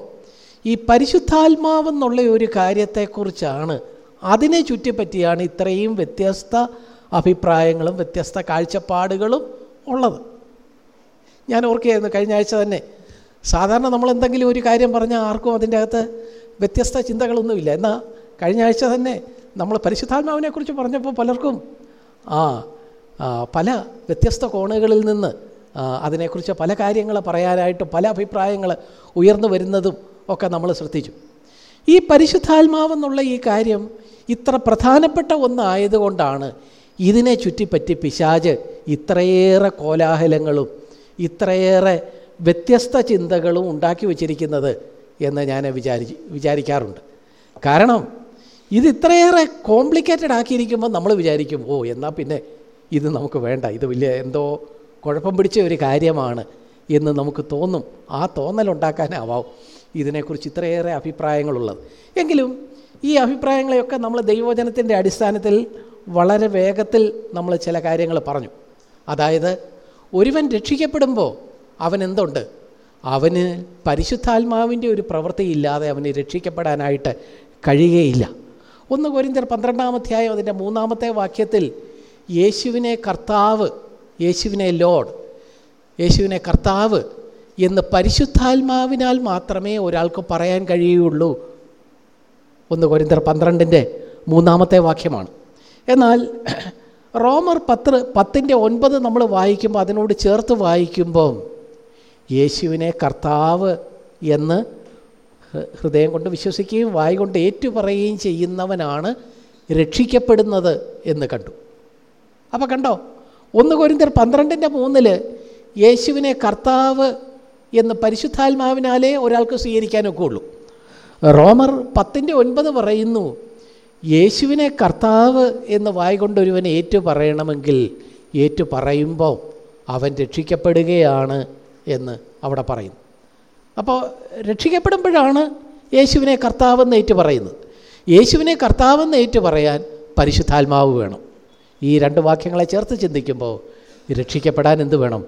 ഈ പരിശുദ്ധാത്മാവെന്നുള്ള ഒരു കാര്യത്തെക്കുറിച്ചാണ് അതിനെ ചുറ്റിപ്പറ്റിയാണ് ഇത്രയും വ്യത്യസ്ത അഭിപ്രായങ്ങളും വ്യത്യസ്ത കാഴ്ചപ്പാടുകളും ഉള്ളത്. ഞാൻ ഓർക്കുകയായിരുന്നു കഴിഞ്ഞ ആഴ്ച തന്നെ. സാധാരണ നമ്മൾ എന്തെങ്കിലും ഒരു കാര്യം പറഞ്ഞാൽ ആർക്കും അതിന്റെ അകത്ത് വ്യത്യസ്ത ചിന്തകളൊന്നുമില്ല. എന്നാൽ കഴിഞ്ഞ ആഴ്ച തന്നെ നമ്മൾ പരിശുദ്ധാത്മാവിനെക്കുറിച്ച് പറഞ്ഞപ്പോൾ പലർക്കും ആ പല വ്യത്യസ്ത കോണുകളിൽ നിന്ന് അതിനെക്കുറിച്ച് പല കാര്യങ്ങൾ പറയാനായിട്ട് പല അഭിപ്രായങ്ങൾ ഉയർന്നു വരുന്നതും ഒക്കെ നമ്മൾ ശ്രദ്ധിച്ചു. ഈ പരിശുദ്ധാത്മാവെന്നുള്ള ഈ കാര്യം ഇത്ര പ്രധാനപ്പെട്ട ഒന്നായതുകൊണ്ടാണ് ഇതിനെ ചുറ്റിപ്പറ്റി പിശാജ് ഇത്രയേറെ കോലാഹലങ്ങളും ഇത്രയേറെ വ്യത്യസ്ത ചിന്തകളും ഉണ്ടാക്കി വച്ചിരിക്കുന്നത് എന്ന് ഞാൻ വിചാരി വിചാരിക്കാറുണ്ട്. കാരണം ഇത് ഇത്രയേറെ കോംപ്ലിക്കേറ്റഡ് ആക്കിയിരിക്കുമ്പോൾ നമ്മൾ വിചാരിക്കും ഓ എന്നാൽ പിന്നെ ഇത് നമുക്ക് വേണ്ട ഇത് വലിയ എന്തോ കുഴപ്പം പിടിച്ച ഒരു കാര്യമാണ് എന്ന് നമുക്ക് തോന്നും ആ തോന്നലുണ്ടാക്കാനാവാം ഇതിനെക്കുറിച്ച് ഇത്രയേറെ അഭിപ്രായങ്ങളുള്ളത്. എങ്കിലും ഈ അഭിപ്രായങ്ങളെയൊക്കെ നമ്മൾ ദൈവവചനത്തിന്റെ അടിസ്ഥാനത്തിൽ വളരെ വേഗത്തിൽ നമ്മൾ ചില കാര്യങ്ങൾ പറഞ്ഞു. അതായത് ഒരുവൻ രക്ഷിക്കപ്പെടുമ്പോൾ അവൻ എന്തുണ്ട് അവന് പരിശുദ്ധാത്മാവിന്റെ ഒരു പ്രവൃത്തി ഇല്ലാതെ അവന് രക്ഷിക്കപ്പെടാനായിട്ട് കഴിയുകയില്ല. ഒന്ന് കോരിന്തർ പന്ത്രണ്ടാമധ്യായം അതിന്റെ മൂന്നാമത്തെ വാക്യത്തിൽ യേശുവിനെ കർത്താവ് യേശുവിനെ ലോഡ് യേശുവിനെ കർത്താവ് എന്ന് പരിശുദ്ധാത്മാവിനാൽ മാത്രമേ ഒരാൾക്ക് പറയാൻ കഴിയുള്ളൂ. ഒന്ന് കോരിന്തർ പന്ത്രണ്ടിന്റെ മൂന്നാമത്തെ വാക്യമാണ്. എന്നാൽ റോമർ പത്ത് പത്തിന്റെ ഒൻപത് നമ്മൾ വായിക്കുമ്പോൾ അതിനോട് ചേർത്ത് വായിക്കുമ്പം യേശുവിനെ കർത്താവ് എന്ന് ഹൃദയം കൊണ്ട് വിശ്വസിക്കുകയും വായി കൊണ്ട് ഏറ്റുപറയുകയും ചെയ്യുന്നവനാണ് രക്ഷിക്കപ്പെടുന്നത് എന്ന് കണ്ടു. അപ്പോൾ കണ്ടോ? ഒന്ന് കൊരിന്തർ പന്ത്രണ്ടിന്റെ മൂന്നിൽ യേശുവിനെ കർത്താവ് എന്ന് പരിശുദ്ധാത്മാവിനാലേ ഒരാൾക്ക് സ്വീകരിക്കാനൊക്കെ ഉള്ളൂ. റോമർ പത്തിന്റെ ഒൻപത് പറയുന്നു യേശുവിനെ കർത്താവ് എന്ന് വായി കൊണ്ടൊരുവൻ ഏറ്റു പറയണമെങ്കിൽ ഏറ്റു പറയുമ്പോൾ അവൻ രക്ഷിക്കപ്പെടുകയാണ് എന്ന് അവിടെ പറയുന്നു. അപ്പോൾ രക്ഷിക്കപ്പെടുമ്പോഴാണ് യേശുവിനെ കർത്താവെന്ന് ഏറ്റു പറയുന്നത് യേശുവിനെ കർത്താവെന്ന് ഏറ്റു പറയാൻ പരിശുദ്ധാത്മാവ് വേണം. ഈ രണ്ട് വാക്യങ്ങളെ ചേർത്ത് ചിന്തിക്കുമ്പോൾ രക്ഷിക്കപ്പെടാൻ എന്ത് വേണം?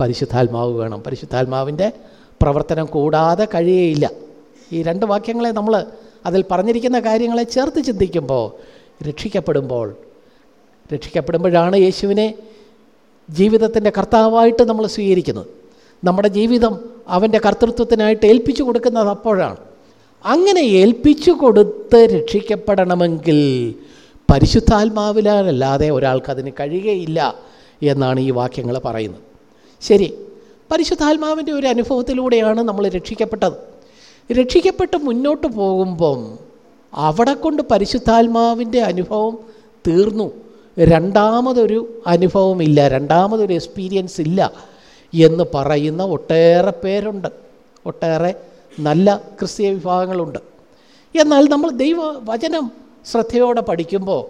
പരിശുദ്ധാത്മാവ് വേണം. പരിശുദ്ധാത്മാവിന്റെ പ്രവർത്തനം കൂടാതെ കഴിയേയില്ല. ഈ രണ്ട് വാക്യങ്ങളെ നമ്മൾ അതിൽ പറഞ്ഞിരിക്കുന്ന കാര്യങ്ങളെ ചേർത്ത് ചിന്തിക്കുമ്പോൾ രക്ഷിക്കപ്പെടുമ്പോൾ രക്ഷിക്കപ്പെടുമ്പോഴാണ് യേശുവിനെ ജീവിതത്തിന്റെ കർത്താവായിട്ട് നമ്മൾ സ്വീകരിക്കുന്നത്. നമ്മുടെ ജീവിതം അവന്റെ കർത്തൃത്വത്തിനായിട്ട് ഏൽപ്പിച്ചു കൊടുക്കുന്നത് അപ്പോഴാണ്. അങ്ങനെ ഏൽപ്പിച്ചു കൊടുത്ത് രക്ഷിക്കപ്പെടണമെങ്കിൽ പരിശുദ്ധാത്മാവിലല്ലാതെ ഒരാൾക്കതിന് കഴിയുകയില്ല എന്നാണ് ഈ വാക്യങ്ങൾ പറയുന്നത്. ശരി പരിശുദ്ധാത്മാവിന്റെ ഒരു അനുഭവത്തിലൂടെയാണ് നമ്മൾ രക്ഷിക്കപ്പെട്ടത്. രക്ഷിക്കപ്പെട്ട് മുന്നോട്ട് പോകുമ്പം അവിടെ കൊണ്ട് പരിശുദ്ധാത്മാവിന്റെ അനുഭവം തീർന്നു. രണ്ടാമതൊരു അനുഭവമില്ല രണ്ടാമതൊരു എക്സ്പീരിയൻസ് ഇല്ല എന്ന് പറയുന്ന ഒട്ടേറെ പേരുണ്ട്. ഒട്ടേറെ നല്ല ക്രിസ്തീയ വിഭാഗങ്ങളുണ്ട്. എന്നാൽ നമ്മൾ ദൈവ വചനം ശ്രദ്ധയോടെ പഠിക്കുമ്പോൾ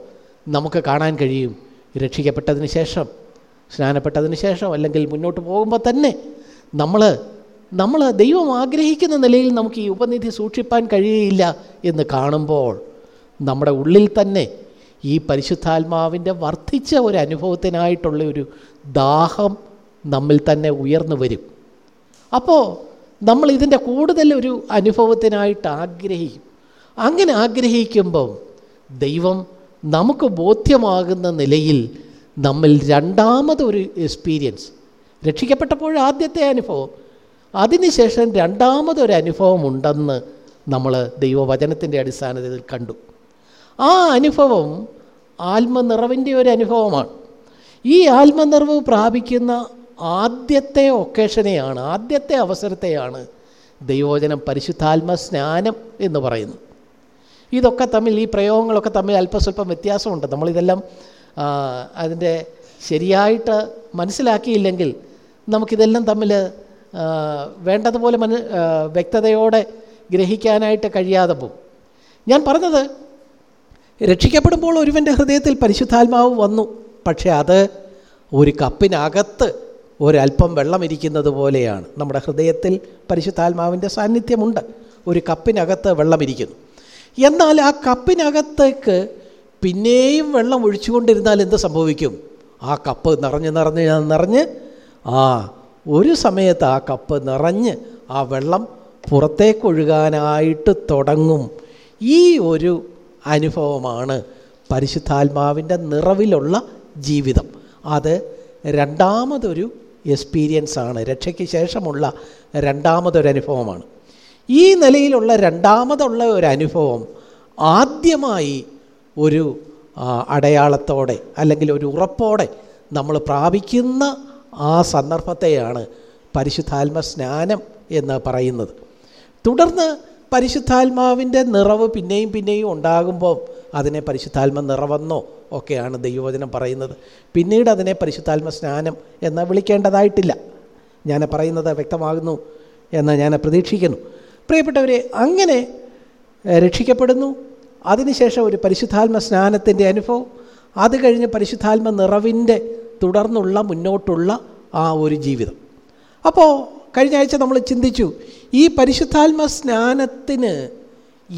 നമുക്ക് കാണാൻ കഴിയും രക്ഷിക്കപ്പെട്ടതിന് ശേഷം സ്നാനപ്പെട്ടതിന് ശേഷം അല്ലെങ്കിൽ മുന്നോട്ട് പോകുമ്പോൾ തന്നെ നമ്മൾ നമ്മൾ ദൈവം ആഗ്രഹിക്കുന്ന നിലയിൽ നമുക്ക് ഈ ഉപനിധി സൂക്ഷിപ്പാൻ കഴിയുകയില്ല എന്ന് കാണുമ്പോൾ നമ്മുടെ ഉള്ളിൽ തന്നെ ഈ പരിശുദ്ധാത്മാവിന്റെ വർദ്ധിച്ച ഒരു അനുഭവത്തിനായിട്ടുള്ള ഒരു ദാഹം നമ്മിൽ തന്നെ ഉയർന്നു വരും. അപ്പോൾ നമ്മൾ ഇതിന്റെ കൂടുതൽ ഒരു അനുഭവത്തിനായിട്ട് ആഗ്രഹിക്കും. അങ്ങനെ ആഗ്രഹിക്കുമ്പം ദൈവം നമുക്ക് ബോധ്യമാകുന്ന നിലയിൽ നമ്മിൽ രണ്ടാമതൊരു എക്സ്പീരിയൻസ് രക്ഷിക്കപ്പെട്ടപ്പോൾ ആദ്യത്തെ അനുഭവം അതിനുശേഷം രണ്ടാമതൊരു അനുഭവം ഉണ്ടെന്ന് നമ്മൾ ദൈവവചനത്തിന്റെ അടിസ്ഥാനത്തിൽ കണ്ടു. ആ അനുഭവം ആത്മനിറവിന്റെ ഒരു അനുഭവമാണ്. ഈ ആത്മനിറവ് പ്രാപിക്കുന്ന ആദ്യത്തെ ഒക്കേഷനെയാണ് ആദ്യത്തെ അവസരത്തെയാണ് ദൈവവചനം പരിശുദ്ധാത്മ സ്നാനം എന്ന് പറയുന്നു ഇതൊക്കെ തമ്മിൽ ഈ പ്രയോഗങ്ങളൊക്കെ തമ്മിൽ അല്പസ്വല്പം വ്യത്യാസമുണ്ട്. നമ്മളിതെല്ലാം അതിന്റെ ശരിയായിട്ട് മനസ്സിലാക്കിയില്ലെങ്കിൽ നമുക്കിതെല്ലാം തമ്മിൽ വേണ്ടതുപോലെ മന വ്യക്തതയോടെ ഗ്രഹിക്കാനായിട്ട് കഴിയാതെ പോകും ഞാൻ പറഞ്ഞത് രക്ഷിക്കപ്പെടുമ്പോൾ ഒരുവന്റെ ഹൃദയത്തിൽ പരിശുദ്ധാത്മാവ് വന്നു. പക്ഷേ അത് ഒരു കപ്പിനകത്ത് ഒരല്പം വെള്ളം ഇരിക്കുന്നത് പോലെയാണ്. നമ്മുടെ ഹൃദയത്തിൽ പരിശുദ്ധാത്മാവിന്റെ സാന്നിധ്യമുണ്ട്. ഒരു കപ്പിനകത്ത് വെള്ളം ഇരിക്കുന്നു. എന്നാൽ ആ കപ്പിനകത്തേക്ക് പിന്നെയും വെള്ളം ഒഴിച്ചുകൊണ്ടിരുന്നാൽ എന്ത് സംഭവിക്കും? ആ കപ്പ് നിറഞ്ഞ് നിറഞ്ഞ് നിറഞ്ഞ് ആ ഒരു സമയത്ത് ആ കപ്പ് നിറഞ്ഞ് ആ വെള്ളം പുറത്തേക്കൊഴുകാനായിട്ട് തുടങ്ങും. ഈ ഒരു അനുഭവമാണ് പരിശുദ്ധാത്മാവിന്റെ നിറവിലുള്ള ജീവിതം. അത് രണ്ടാമതൊരു എക്സ്പീരിയൻസ് ആണ്. രക്ഷയ്ക്ക് ശേഷമുള്ള രണ്ടാമതൊരു അനുഭവമാണ്. ഈ നിലയിലുള്ള രണ്ടാമതുള്ള ഒരു അനുഭവം ആദ്യമായി ഒരു അടയാളത്തോടെ അല്ലെങ്കിൽ ഒരു ഉറപ്പോടെ നമ്മൾ പ്രാപിക്കുന്ന ആ സന്ദർഭത്തെയാണ് പരിശുദ്ധാത്മ സ്നാനം എന്ന് പറയുന്നത്. തുടർന്ന് പരിശുദ്ധാത്മാവിന്റെ നിറവ് പിന്നെയും പിന്നെയും ഉണ്ടാകുമ്പോൾ അതിനെ പരിശുദ്ധാത്മ നിറവെന്നോ ഒക്കെയാണ് ദൈവവചനം പറയുന്നത്. പിന്നീട് അതിനെ പരിശുദ്ധാത്മ സ്നാനം എന്ന് വിളിക്കേണ്ടതായിട്ടില്ല. ഞാൻ പറയുന്നത് വ്യക്തമാകുന്നു എന്ന് ഞാൻ പ്രതീക്ഷിക്കുന്നു. പ്രിയപ്പെട്ടവരെ അങ്ങനെ രക്ഷിക്കപ്പെടുന്നു. അതിനുശേഷം ഒരു പരിശുദ്ധാത്മ സ്നാനത്തിന്റെ അനുഭവം. അത് കഴിഞ്ഞ് പരിശുദ്ധാത്മ നിറവിന്റെ തുടർന്നുള്ള മുന്നോട്ടുള്ള ആ ഒരു ജീവിതം. അപ്പോൾ കഴിഞ്ഞ ആഴ്ച നമ്മൾ ചിന്തിച്ചു ഈ പരിശുദ്ധാത്മ സ്നാനത്തിന്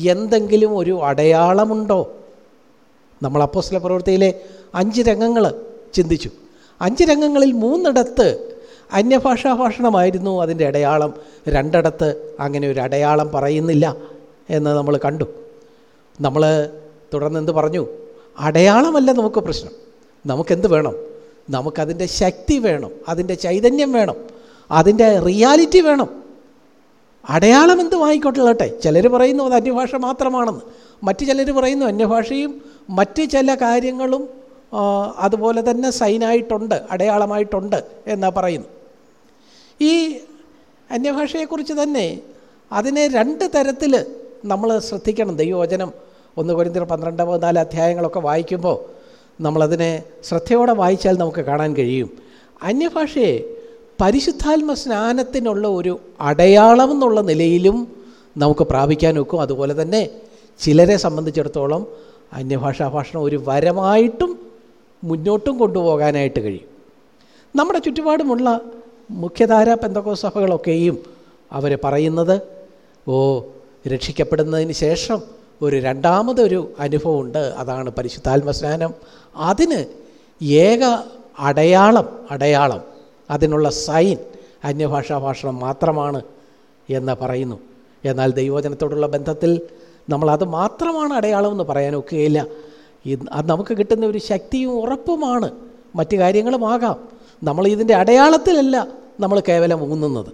എന്തെങ്കിലും ഒരു അടയാളമുണ്ടോ? നമ്മൾ അപ്പോസ്ല പ്രവൃത്തിയിലെ അഞ്ച് രംഗങ്ങൾ ചിന്തിച്ചു. അഞ്ച് രംഗങ്ങളിൽ മൂന്നിടത്ത് അന്യഭാഷാ ഭാഷണമായിരുന്നു അതിന്റെ അടയാളം. രണ്ടിടത്ത് അങ്ങനെ ഒരു അടയാളം പറയുന്നില്ല എന്ന് നമ്മൾ കണ്ടു. നമ്മൾ തുടർന്ന് എന്ത് പറഞ്ഞു? അടയാളമല്ല നമുക്ക് പ്രശ്നം. നമുക്കെന്ത് വേണം? നമുക്കതിന്റെ ശക്തി വേണം അതിന്റെ ചൈതന്യം വേണം അതിന്റെ റിയാലിറ്റി വേണം. അടയാളം എന്ത് വായിക്കോട്ടെ ചിലർ പറയുന്നു അത് അന്യഭാഷ മാത്രമാണെന്ന്. മറ്റു ചിലർ പറയുന്നു അന്യഭാഷയും മറ്റ് ചില കാര്യങ്ങളും അതുപോലെ തന്നെ സൈനായിട്ടുണ്ട് അടയാളമായിട്ടുണ്ട് എന്ന് പറയുന്നു. ഈ അന്യഭാഷയെക്കുറിച്ച് തന്നെ അതിനെ രണ്ട് തരത്തിൽ നമ്മൾ ശ്രദ്ധിക്കണം. ദൈവവചനം ഒന്ന് കൊരിന്തിർ പന്ത്രണ്ട് പതിനാല് അധ്യായങ്ങളൊക്കെ വായിക്കുമ്പോൾ നമ്മളതിനെ ശ്രദ്ധയോടെ വായിച്ചാൽ നമുക്ക് കാണാൻ കഴിയും. അന്യഭാഷയെ പരിശുദ്ധാത്മ സ്നാനത്തിനുള്ള ഒരു അടയാളം എന്നുള്ള നിലയിലും നമുക്ക് പ്രാപിക്കാൻ ഒക്കും. അതുപോലെ തന്നെ ചിലരെ സംബന്ധിച്ചിടത്തോളം അന്യഭാഷാ ഭാഷണം ഒരു വരമായിട്ടും മുന്നോട്ടും കൊണ്ടുപോകാനായിട്ട് കഴിയും. നമ്മുടെ ചുറ്റുപാടുമുള്ള മുഖ്യധാര പെന്തക്കോ സഭകളൊക്കെയും അവർ പറയുന്നത് ഓ രക്ഷിക്കപ്പെടുന്നതിന് ശേഷം ഒരു രണ്ടാമതൊരു അനുഭവമുണ്ട്. അതാണ് പരിശുദ്ധാത്മസ്നാനം. അതിന് ഏക അടയാളം അടയാളം അതിനുള്ള സൈൻ അന്യഭാഷാ ഭാഷണം മാത്രമാണ് എന്ന് പറയുന്നു. എന്നാൽ ദൈവജനത്തോടുള്ള ബന്ധത്തിൽ നമ്മളത് മാത്രമാണ് അടയാളം എന്ന് പറയാനൊക്കുകയില്ല അത് നമുക്ക് കിട്ടുന്ന ഒരു ശക്തിയും ഉറപ്പുമാണ്. മറ്റു കാര്യങ്ങളുമാകാം നമ്മൾ ഇതിന്റെ അടയാളത്തിലല്ല നമ്മൾ കേവലം ഊന്നുന്നത്.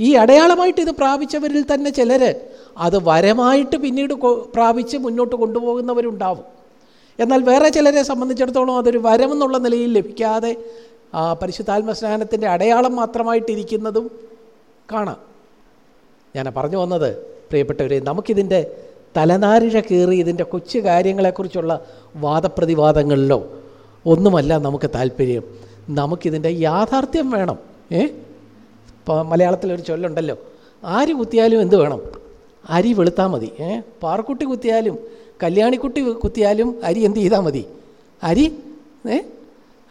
ഈ അടയാളമായിട്ട് ഇത് പ്രാപിച്ചവരിൽ തന്നെ ചിലർ അത് വരമായിട്ട് പിന്നീട് പ്രാപിച്ച് മുന്നോട്ട് കൊണ്ടുപോകുന്നവരുണ്ടാവും. എന്നാൽ വേറെ ചിലരെ സംബന്ധിച്ചിടത്തോളം അതൊരു വരമെന്നുള്ള നിലയിൽ ലഭിക്കാതെ പരിശുദ്ധാത്മസ്നാനത്തിന്റെ അടയാളം മാത്രമായിട്ടിരിക്കുന്നതും കാണാം. ഞാൻ പറഞ്ഞു വന്നത് പ്രിയപ്പെട്ടവരെ നമുക്കിതിന്റെ തലനാരിഴ കീറി ഇതിന്റെ കൊച്ചു കാര്യങ്ങളെക്കുറിച്ചുള്ള വാദപ്രതിവാദങ്ങളിലോ ഒന്നുമല്ല നമുക്ക് താല്പര്യം. നമുക്കിതിന്റെ യാഥാർത്ഥ്യം വേണം. ഏ? മലയാളത്തിലൊരു ചൊല്ലുണ്ടല്ലോ ആര് കുത്തിയാലും എന്ത് വേണം? അരി വെളുത്താൽ മതി. ഏ? പാറക്കുട്ടി കുത്തിയാലും കല്യാണിക്കുട്ടി കുത്തിയാലും അരി എന്ത് ചെയ്താൽ മതി. അരി ഏ?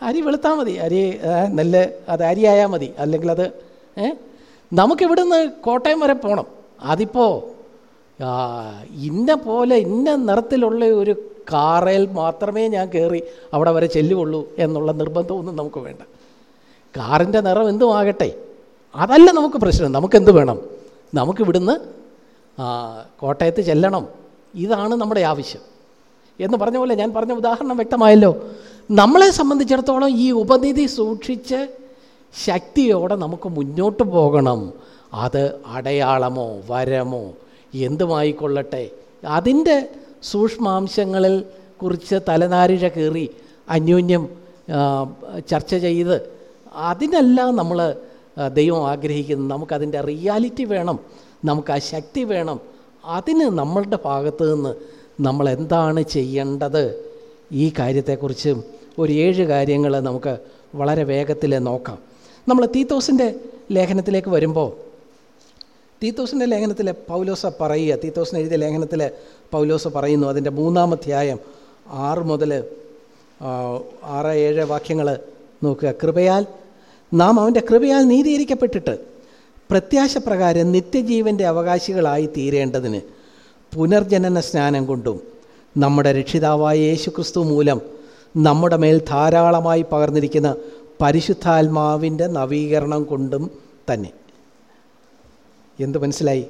അരി വെളുത്താൽ മതി. അരി നല്ല അത് അരിയായാൽ മതി. അല്ലെങ്കിൽ അത് ഏ? നമുക്കിവിടുന്ന് കോട്ടയം വരെ പോകണം അതിപ്പോൾ ഇന്ന പോലെ ഇന്ന നിറത്തിലുള്ള ഒരു കാറയിൽ മാത്രമേ ഞാൻ കയറി അവിടെ വരെ ചെല്ലുകയുള്ളൂ എന്നുള്ള നിർബന്ധമൊന്നും നമുക്ക് വേണ്ട. കാറിന്റെ നിറം എന്തുമാകട്ടെ അതല്ല നമുക്ക് പ്രശ്നം. നമുക്കെന്ത് വേണം? നമുക്കിവിടുന്ന് കോട്ടയത്ത് ചെല്ലണം. ഇതാണ് നമ്മുടെ ആവശ്യം. എന്ന് പറഞ്ഞ പോലെ ഞാൻ പറഞ്ഞ ഉദാഹരണം വ്യക്തമായല്ലോ. നമ്മളെ സംബന്ധിച്ചിടത്തോളം ഈ ഉപനിധി സൂക്ഷിച്ച് ശക്തിയോടെ നമുക്ക് മുന്നോട്ട് പോകണം. അത് അടയാളമോ വരമോ എന്തുമായിക്കൊള്ളട്ടെ. അതിന്റെ സൂക്ഷ്മാംശങ്ങളിൽ കുറിച്ച് തലനാരിഴ കയറി അന്യോന്യം ചർച്ച ചെയ്ത് അതിനെല്ലാം നമ്മൾ ദൈവം ആഗ്രഹിക്കുന്നത് നമുക്കതിന്റെ റിയാലിറ്റി വേണം. നമുക്ക് ആ ശക്തി വേണം. അതിന് നമ്മളുടെ ഭാഗത്ത് നിന്ന് നമ്മൾ എന്താണ് ചെയ്യേണ്ടത്? ഈ കാര്യത്തെക്കുറിച്ച് ഒരു ഏഴ് കാര്യങ്ങൾ നമുക്ക് വളരെ വേഗത്തിൽ നോക്കാം. നമ്മൾ തീത്തോസിന്റെ ലേഖനത്തിലേക്ക് വരുമ്പോൾ തീത്തോസിന്റെ ലേഖനത്തിൽ പൗലോസ പറയുക തീത്തോസിന് എഴുതിയ ലേഖനത്തിൽ പൗലോസ പറയുന്നു. അതിന്റെ മൂന്നാമധ്യായം ആറ് മുതൽ ആറ് ഏഴ് വാക്യങ്ങൾ നോക്കുക. കൃപയാൽ നാം അവന്റെ കൃപയാൽ നീതീകരിക്കപ്പെട്ടിട്ട് പ്രത്യാശപ്രകാരം നിത്യജീവന്റെ അവകാശികളായി തീരേണ്ടതിന് പുനർജനന സ്നാനം കൊണ്ടും നമ്മുടെ രക്ഷിതാവായ യേശുക്രിസ്തു മൂലം നമ്മുടെ മേൽ ധാരാളമായി പകർന്നിരിക്കുന്ന പരിശുദ്ധാത്മാവിന്റെ നവീകരണം കൊണ്ടും തന്നെ. എന്ത് മനസ്സിലായി?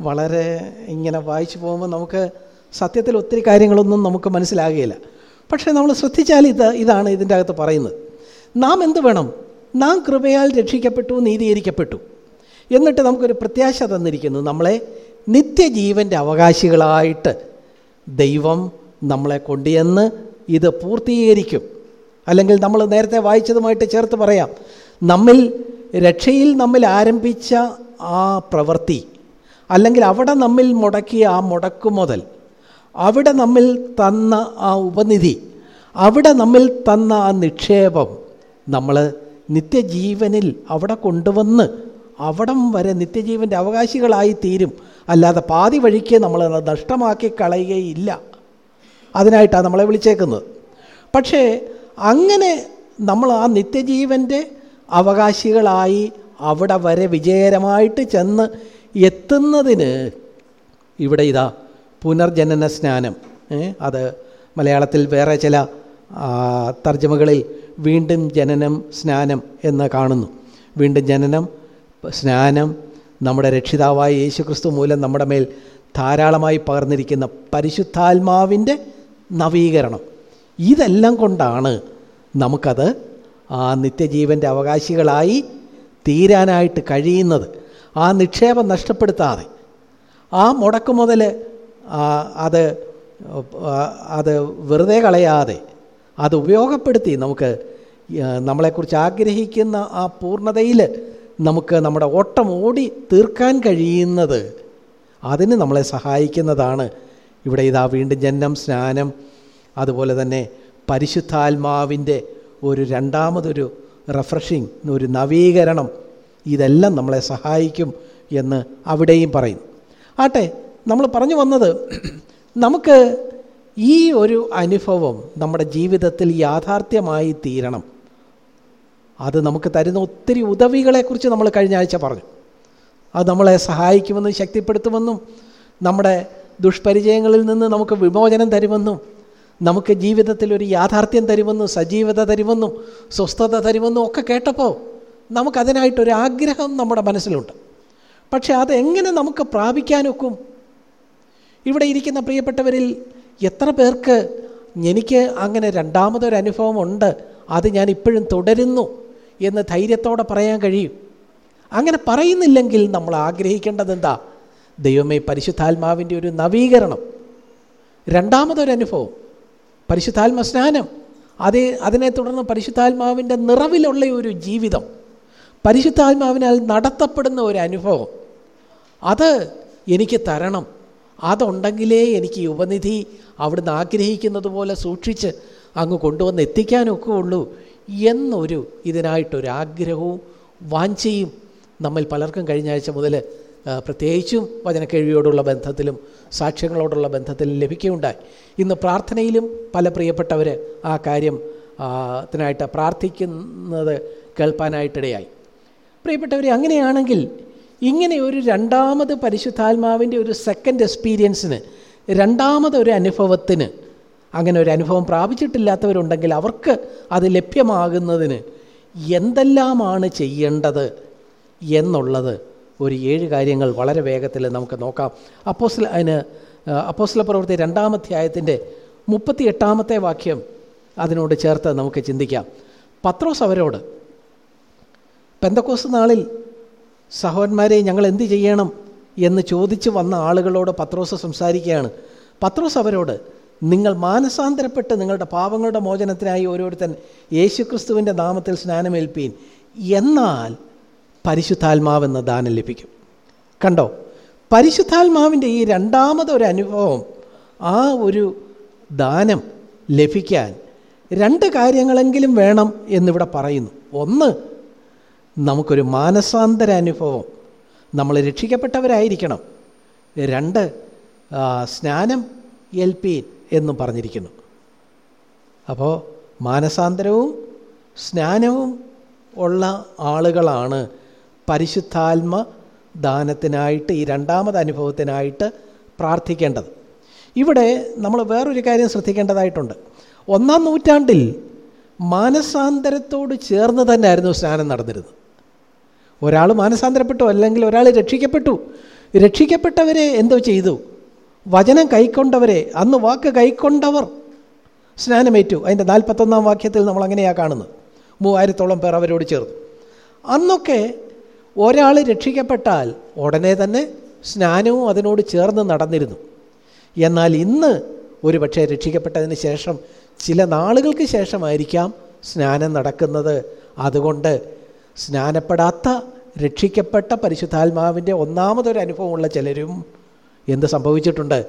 വളരെ ഇങ്ങനെ വായിച്ചു പോകുമ്പോൾ നമുക്ക് സത്യത്തിൽ ഒത്തിരി കാര്യങ്ങളൊന്നും നമുക്ക് മനസ്സിലാകുകയില്ല. പക്ഷേ നമ്മൾ ശ്രദ്ധിച്ചാൽ ഇത് ഇതാണ് ഇതിന്റെ അകത്ത് പറയുന്നത്. നാം എന്ത് വേണം? നാം കൃപയാൽ രക്ഷിക്കപ്പെട്ടു നീതീകരിക്കപ്പെട്ടു. എന്നിട്ട് നമുക്കൊരു പ്രത്യാശ തന്നിരിക്കുന്നു. നമ്മളെ നിത്യജീവന്റെ അവകാശികളായിട്ട് ദൈവം നമ്മളെ കൊണ്ടുചെന്ന് ഇത് പൂർത്തീകരിക്കും. അല്ലെങ്കിൽ നമ്മൾ നേരത്തെ വായിച്ചതുമായിട്ട് ചേർത്ത് പറയാം. നമ്മിൽ രക്ഷയിൽ നമ്മിൽ ആരംഭിച്ച ആ പ്രവൃത്തി അല്ലെങ്കിൽ അവിടെ നമ്മിൽ മുടക്കിയ ആ മുടക്കുമുതൽ അവിടെ നമ്മിൽ തന്ന ആ ഉപനിധി അവിടെ നമ്മിൽ തന്ന ആ നിക്ഷേപം നമ്മൾ നിത്യജീവനിൽ അവിടെ കൊണ്ടുവന്ന് അവിടം വരെ നിത്യജീവന്റെ അവകാശികളായി തീരും. അല്ലാതെ പാതി വഴിക്ക് നമ്മൾ നഷ്ടമാക്കി കളയുകയില്ല. അതിനായിട്ടാണ് നമ്മളെ വിളിച്ചേക്കുന്നത്. പക്ഷേ അങ്ങനെ നമ്മൾ ആ നിത്യജീവന്റെ അവകാശികളായി അവിടെ വരെ വിജയകരമായിട്ട് ചെന്ന് എത്തുന്നതിന് ഇവിടെ ഇതാ പുനർജനന സ്നാനം. അത് മലയാളത്തിൽ വേറെ ചില തർജമകളിൽ വീണ്ടും ജനനം സ്നാനം എന്ന് കാണുന്നു. വീണ്ടും ജനനം സ്നാനം നമ്മുടെ രക്ഷിതാവായ യേശുക്രിസ്തു മൂലം നമ്മുടെ മേൽ ധാരാളമായി പകർന്നിരിക്കുന്ന പരിശുദ്ധാത്മാവിന്റെ നവീകരണം. ഇതെല്ലാം കൊണ്ടാണ് നമുക്കത് ആ നിത്യജീവന്റെ അവകാശികളായി തീരാനായിട്ട് കഴിയുന്നത്. ആ നിക്ഷേപം നഷ്ടപ്പെടുത്താതെ. ആ മുടക്ക് മുതൽ അത് അത് വെറുതെ കളയാതെ അത് ഉപയോഗപ്പെടുത്തി നമുക്ക് നമ്മളെക്കുറിച്ച് ആഗ്രഹിക്കുന്ന ആ പൂർണതയിൽ നമുക്ക് നമ്മുടെ ഓട്ടം ഓടി തീർക്കാൻ കഴിയുന്നത് അതിന് നമ്മളെ സഹായിക്കുന്നതാണ്. ഇവിടെ ഇതാ വീണ്ടും ജന്മം സ്നാനം അതുപോലെ തന്നെ പരിശുദ്ധാത്മാവിന്റെ ഒരു രണ്ടാമതൊരു റെഫ്രഷിങ് ഒരു നവീകരണം. ഇതെല്ലാം നമ്മളെ സഹായിക്കും എന്ന് അവിടെയും പറയുന്നു. ആട്ടെ നമ്മൾ പറഞ്ഞു വന്നത് നമുക്ക് ഈ ഒരു അനുഭവം നമ്മുടെ ജീവിതത്തിൽ യാഥാർത്ഥ്യമായി തീരണം. അത് നമുക്ക് തരുന്ന ഒത്തിരി ഉദവികളെക്കുറിച്ച് നമ്മൾ കഴിഞ്ഞ ആഴ്ച പറഞ്ഞു. അത് നമ്മളെ സഹായിക്കുമെന്നും ശക്തിപ്പെടുത്തുമെന്നും നമ്മുടെ ദുഷ്പരിചയങ്ങളിൽ നിന്ന് നമുക്ക് വിമോചനം തരുമെന്നും നമുക്ക് ജീവിതത്തിൽ ഒരു യാഥാർത്ഥ്യം തരുമെന്നും സജീവത തരുമെന്നും സ്വസ്ഥത തരുമെന്നും ഒക്കെ കേട്ടപ്പോൾ നമുക്കതിനായിട്ടൊരു ആഗ്രഹം നമ്മുടെ മനസ്സിലുണ്ട്. പക്ഷെ അതെങ്ങനെ നമുക്ക് പ്രാപിക്കാനൊക്കും ഇവിടെ ഇരിക്കുന്ന പ്രിയപ്പെട്ടവരിൽ എത്ര പേർക്ക് എനിക്ക് അങ്ങനെ രണ്ടാമതൊരനുഭവം ഉണ്ട് അത് ഞാൻ ഇപ്പോഴും തുടരുന്നു. എന്ന് ധൈര്യത്തോടെ പറയാൻ കഴിയും. അങ്ങനെ പറയുന്നില്ലെങ്കിൽ നമ്മൾ ആഗ്രഹിക്കേണ്ടത് എന്താ? ദൈവമേ പരിശുദ്ധാത്മാവിന്റെ ഒരു നവീകരണം. രണ്ടാമതൊരനുഭവം പരിശുദ്ധാത്മ സ്നാനം. അതേ അതിനെ തുടർന്ന് പരിശുദ്ധാത്മാവിന്റെ നിറവിലുള്ള ഒരു ജീവിതം. പരിശുദ്ധാത്മാവിനാൽ നടത്തപ്പെടുന്ന ഒരു അനുഭവം. അത് എനിക്ക് തരണം. അതുണ്ടെങ്കിലേ എനിക്ക് ഉപനിധി അവിടുന്ന് ആഗ്രഹിക്കുന്നത് പോലെ സൂക്ഷിച്ച് അങ്ങ് കൊണ്ടുവന്ന് എത്തിക്കാനൊക്കെ ഉള്ളൂ. എന്നൊരു ഇതിനായിട്ടൊരാഗ്രഹവും വാഞ്ചയും നമ്മൾ പലർക്കും കഴിഞ്ഞ ആഴ്ച മുതൽ പ്രത്യേകിച്ചും വചനക്കേഴിയോടുള്ള ബന്ധത്തിലും സാക്ഷ്യങ്ങളോടുള്ള ബന്ധത്തിലും ലഭിക്കുകയുണ്ടായി. ഇന്ന് പ്രാർത്ഥനയിലും പല പ്രിയപ്പെട്ടവർ ആ കാര്യം ത്തിനായിട്ട് പ്രാർത്ഥിക്കുന്നത് കേൾപ്പാനായിട്ടിടയായി. പ്രിയപ്പെട്ടവരെ അങ്ങനെയാണെങ്കിൽ ഇങ്ങനെ ഒരു രണ്ടാമത് പരിശുദ്ധാത്മാവിന്റെ ഒരു സെക്കൻഡ് എക്സ്പീരിയൻസിന് രണ്ടാമതൊരു അനുഭവത്തിന് അങ്ങനെ ഒരു അനുഭവം പ്രാപിച്ചിട്ടില്ലാത്തവരുണ്ടെങ്കിൽ അവർക്ക് അത് ലഭ്യമാകുന്നതിന് എന്തെല്ലാമാണ് ചെയ്യേണ്ടത് എന്നുള്ളത് ഒരു ഏഴ് കാര്യങ്ങൾ വളരെ വേഗത്തിൽ നമുക്ക് നോക്കാം. അപ്പോസ്ല അതിന് അപ്പോസ്ല പ്രവൃത്തി രണ്ടാമധ്യായത്തിന്റെ മുപ്പത്തി എട്ടാമത്തെ വാക്യം അതിനോട് ചേർത്ത് നമുക്ക് ചിന്തിക്കാം. പത്രോസ് അവരോട് പെന്തക്കോസ് നാളിൽ സഹോന്മാരെ ഞങ്ങൾ എന്ത് ചെയ്യണം? എന്ന് ചോദിച്ചു വന്ന ആളുകളോട് പത്രോസ് സംസാരിക്കുകയാണ്. പത്രോസ് അവരോട് നിങ്ങൾ മാനസാന്തരപ്പെട്ട് നിങ്ങളുടെ പാപങ്ങളുടെ മോചനത്തിനായി ഓരോരുത്തൻ യേശുക്രിസ്തുവിന്റെ നാമത്തിൽ സ്നാനമേൽപ്പീൻ. എന്നാൽ പരിശുദ്ധാത്മാവെന്ന ദാനം ലഭിക്കും. കണ്ടോ? പരിശുദ്ധാത്മാവിന്റെ ഈ രണ്ടാമതൊരു അനുഭവം ആ ഒരു ദാനം ലഭിക്കാൻ രണ്ട് കാര്യങ്ങളെങ്കിലും വേണം എന്നിവിടെ പറയുന്നു. ഒന്ന് നമുക്കൊരു മാനസാന്തര അനുഭവം. നമ്മൾ രക്ഷിക്കപ്പെട്ടവരായിരിക്കണം. രണ്ട് സ്നാനം എൽപ്പീൻ എന്നും പറഞ്ഞിരിക്കുന്നു. അപ്പോൾ മാനസാന്തരവും സ്നാനവും ഉള്ള ആളുകളാണ് പരിശുദ്ധാത്മ ദാനത്തിനായിട്ട് ഈ രണ്ടാമത് അനുഭവത്തിനായിട്ട് പ്രാർത്ഥിക്കേണ്ടത്. ഇവിടെ നമ്മൾ വേറൊരു കാര്യം ശ്രദ്ധിക്കേണ്ടതായിട്ടുണ്ട്. ഒന്നാം നൂറ്റാണ്ടിൽ മാനസാന്തരത്തോട് ചേർന്ന് തന്നെയായിരുന്നു സ്നാനം നടന്നിരുന്നത്. ഒരാൾ മാനസാന്തരപ്പെട്ടു അല്ലെങ്കിൽ ഒരാൾ രക്ഷിക്കപ്പെട്ടു. രക്ഷിക്കപ്പെട്ടവരെ എന്തോ ചെയ്തു? വചനം കൈക്കൊണ്ടവരെ അന്ന് വാക്ക് കൈക്കൊണ്ടവർ. സ്നാനമേറ്റു അതിന്റെ നാൽപ്പത്തൊന്നാം വാക്യത്തിൽ നമ്മൾ അങ്ങനെയാണ് കാണുന്നത്. മൂവായിരത്തോളം പേർ അവരോട് ചേർന്നു. അന്നൊക്കെ ഒരാൾ രക്ഷിക്കപ്പെട്ടാൽ ഉടനെ തന്നെ സ്നാനവും അതിനോട് ചേർന്ന് നടന്നിരുന്നു. എന്നാൽ ഇന്ന് ഒരു പക്ഷേ രക്ഷിക്കപ്പെട്ടതിന് ശേഷം ചില നാളുകൾക്ക് ശേഷമായിരിക്കാം സ്നാനം നടക്കുന്നത്. അതുകൊണ്ട് സ്നാനപ്പെടാത്ത രക്ഷിക്കപ്പെട്ട പരിശുദ്ധാത്മാവിന്റെ ഒന്നാമതൊരു അനുഭവമുള്ള ചിലരും എന്ത് സംഭവിച്ചിട്ടുണ്ട്?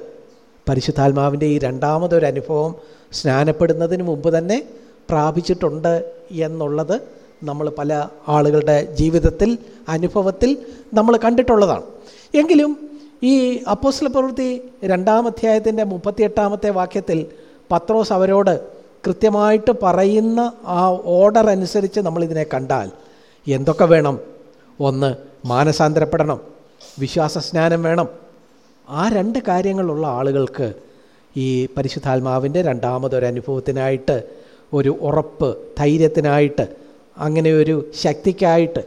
പരിശുദ്ധാത്മാവിന്റെ ഈ രണ്ടാമതൊരു അനുഭവം സ്നാനപ്പെടുന്നതിന് മുമ്പ് തന്നെ പ്രാപിച്ചിട്ടുണ്ട് എന്നുള്ളത് നമ്മൾ പല ആളുകളുടെ ജീവിതത്തിൽ അനുഭവത്തിൽ നമ്മൾ കണ്ടിട്ടുള്ളതാണ്. എങ്കിലും ഈ അപ്പോസ്ല പ്രവൃത്തി രണ്ടാം അധ്യായത്തിന്റെ മുപ്പത്തിയെട്ടാമത്തെ വാക്യത്തിൽ പത്രോസ് അവരോട് കൃത്യമായിട്ട് പറയുന്ന ആ ഓർഡർ അനുസരിച്ച് നമ്മളിതിനെ കണ്ടാൽ എന്തൊക്കെ വേണം? ഒന്ന് മാനസാന്തരപ്പെടണം വിശ്വാസ സ്നാനം വേണം ആ രണ്ട് കാര്യങ്ങളുള്ള ആളുകൾക്ക് ഈ പരിശുദ്ധാത്മാവിന്റെ രണ്ടാമതൊരനുഭവത്തിനായിട്ട് ഒരു ഉറപ്പ് ധൈര്യത്തിനായിട്ട് അങ്ങനെ ഒരു ശക്തിക്കായിട്ട്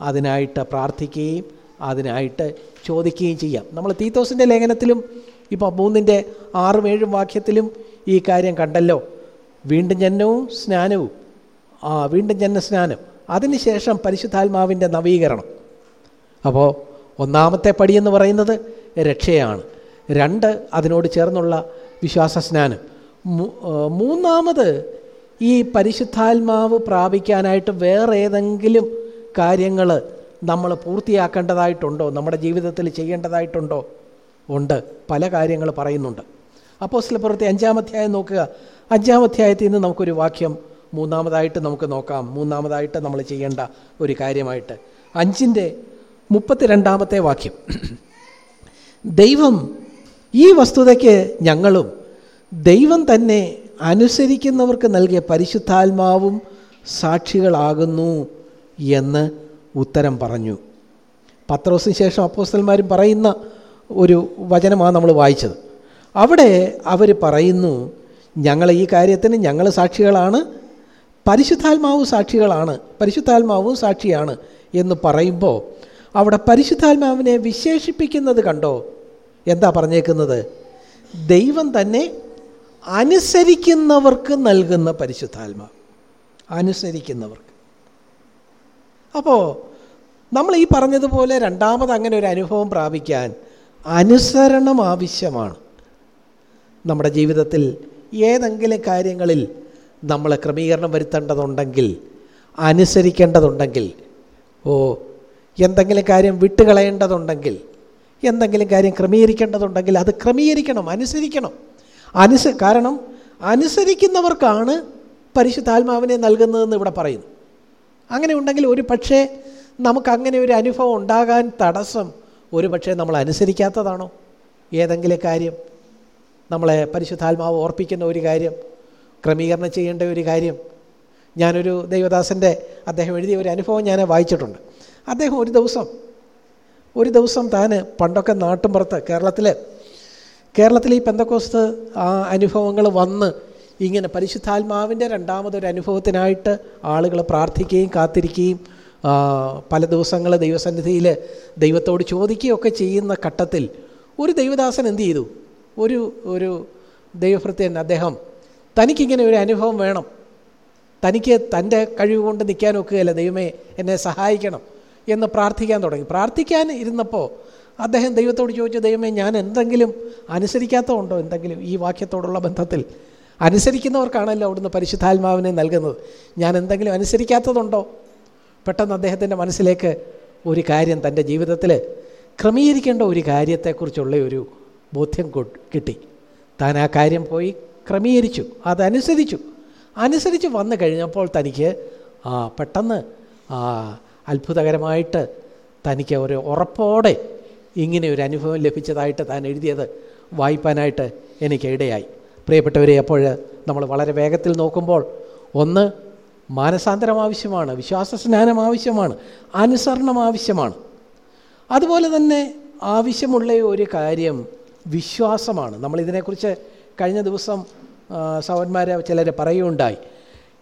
അതിനായിട്ട് പ്രാർത്ഥിക്കുകയും അതിനായിട്ട് ചോദിക്കുകയും ചെയ്യാം. നമ്മൾ തീത്തോസിന്റെ ലേഖനത്തിലും ഇപ്പോൾ മൂന്നിന്റെ ആറും ഏഴും വാക്യത്തിലും ഈ കാര്യം കണ്ടല്ലോ. വീണ്ടും ജന്മവും സ്നാനവും. ആ വീണ്ടും ജന്മ സ്നാനം അതിനുശേഷം പരിശുദ്ധാത്മാവിന്റെ നവീകരണം. അപ്പോൾ ഒന്നാമത്തെ പടിയെന്ന് പറയുന്നത് രക്ഷയാണ്. രണ്ട് അതിനോട് ചേർന്നുള്ള വിശ്വാസ സ്നാനം മൂന്നാമത് ഈ പരിശുദ്ധാത്മാവ് പ്രാപിക്കാനായിട്ട് വേറെ ഏതെങ്കിലും കാര്യങ്ങൾ നമ്മൾ പൂർത്തിയാക്കേണ്ടതായിട്ടുണ്ടോ? നമ്മുടെ ജീവിതത്തിൽ ചെയ്യേണ്ടതായിട്ടുണ്ടോ? ഉണ്ട്. പല കാര്യങ്ങൾ പറയുന്നുണ്ട്. അപ്പോൾ പ്രവൃത്തി അഞ്ചാമധ്യായം നോക്കുക. അഞ്ചാമധ്യായത്തിൽ നിന്ന് നമുക്കൊരു വാക്യം മൂന്നാമതായിട്ട് നമുക്ക് നോക്കാം. മൂന്നാമതായിട്ട് നമ്മൾ ചെയ്യേണ്ട ഒരു കാര്യമായിട്ട്. അഞ്ചിന്റെ മുപ്പത്തിരണ്ടാമത്തെ വാക്യം. ദൈവം ഈ വസ്തുതയ്ക്ക് ഞങ്ങളും ദൈവം തന്നെ അനുസരിക്കുന്നവർക്ക് നൽകിയ പരിശുദ്ധാത്മാവും സാക്ഷികളാകുന്നു എന്ന് ഉത്തരം പറഞ്ഞു. പത്രോസിന് ശേഷം അപ്പോസ്റ്റന്മാരും പറയുന്ന ഒരു വചനമാണ് നമ്മൾ വായിച്ചത്. അവിടെ അവർ പറയുന്നു ഞങ്ങൾ ഈ കാര്യത്തിന് ഞങ്ങൾ സാക്ഷികളാണ് പരിശുദ്ധാത്മാവും സാക്ഷികളാണ് പരിശുദ്ധാത്മാവും സാക്ഷിയാണ് എന്ന് പറയുമ്പോൾ അവിടെ പരിശുദ്ധാത്മാവിനെ വിശേഷിപ്പിക്കുന്നത് കണ്ടോ? എന്താ പറഞ്ഞേക്കുന്നത്? ദൈവം തന്നെ അനുസരിക്കുന്നവർക്ക് നൽകുന്ന പരിശുദ്ധാത്മാവ് അനുസരിക്കുന്നവർക്ക്. അപ്പോൾ നമ്മൾ ഈ പറഞ്ഞതുപോലെ രണ്ടാമത് അങ്ങനെ ഒരു അനുഭവം പ്രാപിക്കാൻ അനുസരണം ആവശ്യമാണ്. നമ്മുടെ ജീവിതത്തിൽ ഏതെങ്കിലും കാര്യങ്ങളിൽ നമ്മൾ ക്രമീകരണം വരുത്തേണ്ടതുണ്ടെങ്കിൽ അനുസരിക്കേണ്ടതുണ്ടെങ്കിൽ ഓ എന്തെങ്കിലും കാര്യം വിട്ടുകളയേണ്ടതുണ്ടെങ്കിൽ എന്തെങ്കിലും കാര്യം ക്രമീകരിക്കേണ്ടതുണ്ടെങ്കിൽ അത് ക്രമീകരിക്കണം അനുസരിക്കണം. അനുസ കാരണം അനുസരിക്കുന്നവർക്കാണ് പരിശുദ്ധാത്മാവിനെ നൽകുന്നതെന്ന് ഇവിടെ പറയുന്നു. അങ്ങനെ ഉണ്ടെങ്കിൽ ഒരു പക്ഷേ നമുക്കങ്ങനെ ഒരു അനുഭവം ഉണ്ടാകാൻ തടസ്സം ഒരു പക്ഷേ നമ്മൾ അനുസരിക്കാത്തതാണോ? ഏതെങ്കിലും കാര്യം നമ്മളെ പരിശുദ്ധാത്മാവ് ഓർപ്പിക്കുന്ന ഒരു കാര്യം ക്രമീകരണം ചെയ്യേണ്ട ഒരു കാര്യം. ഞാനൊരു ദൈവദാസന്റെ അദ്ദേഹം എഴുതിയ ഒരു അനുഭവം ഞാൻ വായിച്ചിട്ടുണ്ട്. അദ്ദേഹം ഒരു ദിവസം ഒരു ദിവസം താൻ പണ്ടൊക്കെ നാട്ടുമ്പുറത്ത് കേരളത്തിൽ കേരളത്തിൽ ഈ പെന്തക്കോസ്ത് ആ അനുഭവങ്ങൾ വന്ന് ഇങ്ങനെ പരിശുദ്ധാത്മാവിന്റെ രണ്ടാമതൊരു അനുഭവത്തിനായിട്ട് ആളുകൾ പ്രാർത്ഥിക്കുകയും കാത്തിരിക്കുകയും പല ദിവസങ്ങൾ ദൈവസന്നിധിയിൽ ദൈവത്തോട് ചോദിക്കുകയൊക്കെ ചെയ്യുന്ന ഘട്ടത്തിൽ ഒരു ദൈവദാസൻ എന്തു ചെയ്തു? ഒരു ഒരു ദൈവഭൃത്യൻ അദ്ദേഹം തനിക്കിങ്ങനെ ഒരു അനുഭവം വേണം. തനിക്ക് തന്റെ കഴിവ് കൊണ്ട് നിൽക്കാൻ ഒക്കുകയല്ല ദൈവമേ എന്നെ സഹായിക്കണം. എന്ന് പ്രാർത്ഥിക്കാൻ തുടങ്ങി. പ്രാർത്ഥിക്കാൻ ഇരുന്നപ്പോൾ അദ്ദേഹം ദൈവത്തോട് ചോദിച്ചു ദൈവമേ ഞാൻ എന്തെങ്കിലും അനുസരിക്കാത്തതുണ്ടോ എന്തെങ്കിലും ഈ വാക്യത്തോടുള്ള ബന്ധത്തിൽ? അനുസരിക്കുന്നവർക്കാണല്ലോ അവിടുന്ന് പരിശുദ്ധാത്മാവിനെ നൽകുന്നത്. ഞാൻ എന്തെങ്കിലും അനുസരിക്കാത്തതുണ്ടോ? പെട്ടെന്ന് അദ്ദേഹത്തിന്റെ മനസ്സിലേക്ക് ഒരു കാര്യം തന്റെ ജീവിതത്തിൽ ക്രമീകരിക്കേണ്ട ഒരു കാര്യത്തെക്കുറിച്ചുള്ള ഒരു ബോധ്യം കിട്ടി. താൻ ആ കാര്യം പോയി ക്രമീകരിച്ചു അതനുസരിച്ചു. അനുസരിച്ച് വന്നു കഴിഞ്ഞപ്പോൾ തനിക്ക് ആ പെട്ടെന്ന് അത്ഭുതകരമായിട്ട് തനിക്ക് ഒരു ഉറപ്പോടെ ഇങ്ങനെ ഒരു അനുഭവം ലഭിച്ചതായിട്ട് താൻ എഴുതിയത് വായിപ്പാനായിട്ട് എനിക്ക് ഇടയായി പ്രിയപ്പെട്ടവരെ അപ്പോൾ നമ്മൾ വളരെ വേഗത്തിൽ നോക്കുമ്പോൾ ഒന്ന് മാനസാന്തരം ആവശ്യമാണ് വിശ്വാസ സ്നാനം ആവശ്യമാണ് അനുസരണം ആവശ്യമാണ്. അതുപോലെ തന്നെ ആവശ്യമുള്ള ഒരു കാര്യം വിശ്വാസമാണ്. നമ്മളിതിനെക്കുറിച്ച് കഴിഞ്ഞ ദിവസം സൗന്മാരെ ചിലർ പറയുകയുണ്ടായി.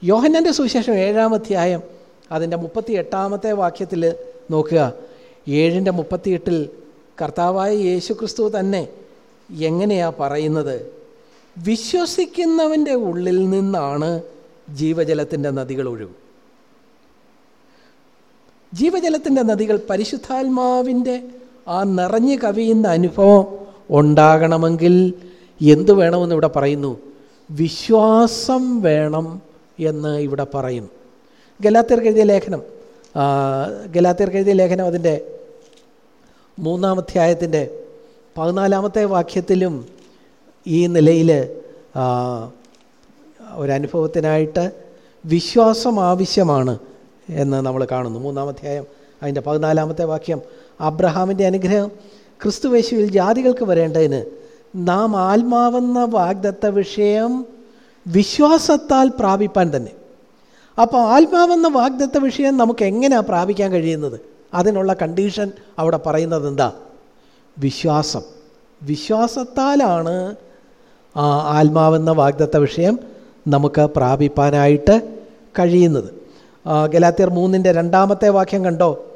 യോഹന്നന്റെ സുവിശേഷം ഏഴാം അധ്യായം അതിന്റെ മുപ്പത്തി എട്ടാമത്തെ വാക്യത്തിൽ നോക്കുക. ഏഴിന്റെ മുപ്പത്തിയെട്ടിൽ കർത്താവായ യേശു ക്രിസ്തു തന്നെ എങ്ങനെയാണ് പറയുന്നത്? വിശ്വസിക്കുന്നവന്റെ ഉള്ളിൽ നിന്നാണ് ജീവജലത്തിന്റെ നദികൾ ഒഴുകും ജീവജലത്തിന്റെ നദികൾ പരിശുദ്ധാത്മാവിന്റെ ആ നിറഞ്ഞു കവിയുന്ന അനുഭവം ഉണ്ടാകണമെങ്കിൽ എന്തു വേണമെന്ന് ഇവിടെ പറയുന്നു? വിശ്വാസം വേണം എന്ന് ഇവിടെ പറയുന്നു ഗലാത്തിയർക്ക് എഴുതിയ ലേഖനം ഗലാത്തിയർക്ക് എഴുതിയ ലേഖനം അതിന്റെ മൂന്നാമധ്യായത്തിന്റെ പതിനാലാമത്തെ വാക്യത്തിലും ഈ നിലയിൽ ഒരനുഭവത്തിനായിട്ട് വിശ്വാസം ആവശ്യമാണ് എന്ന് നമ്മൾ കാണുന്നു. മൂന്നാമധ്യായം അതിന്റെ പതിനാലാമത്തെ വാക്യം അബ്രഹാമിന്റെ അനുഗ്രഹം ക്രിസ്തുവേശുവിൽ ജാതികൾക്ക് വരേണ്ടതിന് നാം ആത്മാവെന്ന വാഗ്ദത്ത വിഷയം വിശ്വാസത്താൽ പ്രാപിപ്പാൻ തന്നെ. അപ്പോൾ ആത്മാവെന്ന വാഗ്ദത്ത വിഷയം നമുക്ക് എങ്ങനെയാണ് പ്രാപിക്കാൻ കഴിയുന്നത്? അതിനുള്ള കണ്ടീഷൻ അവിടെ പറയുന്നത് എന്താ? വിശ്വാസം. വിശ്വാസത്താലാണ് ആത്മാവെന്ന വാഗ്ദത്ത വിഷയം നമുക്ക് പ്രാപിപ്പാനായിട്ട് കഴിയുന്നത്. ഗലാത്തിയർ മൂന്നിന്റെ രണ്ടാമത്തെ വാക്യം കണ്ടോ?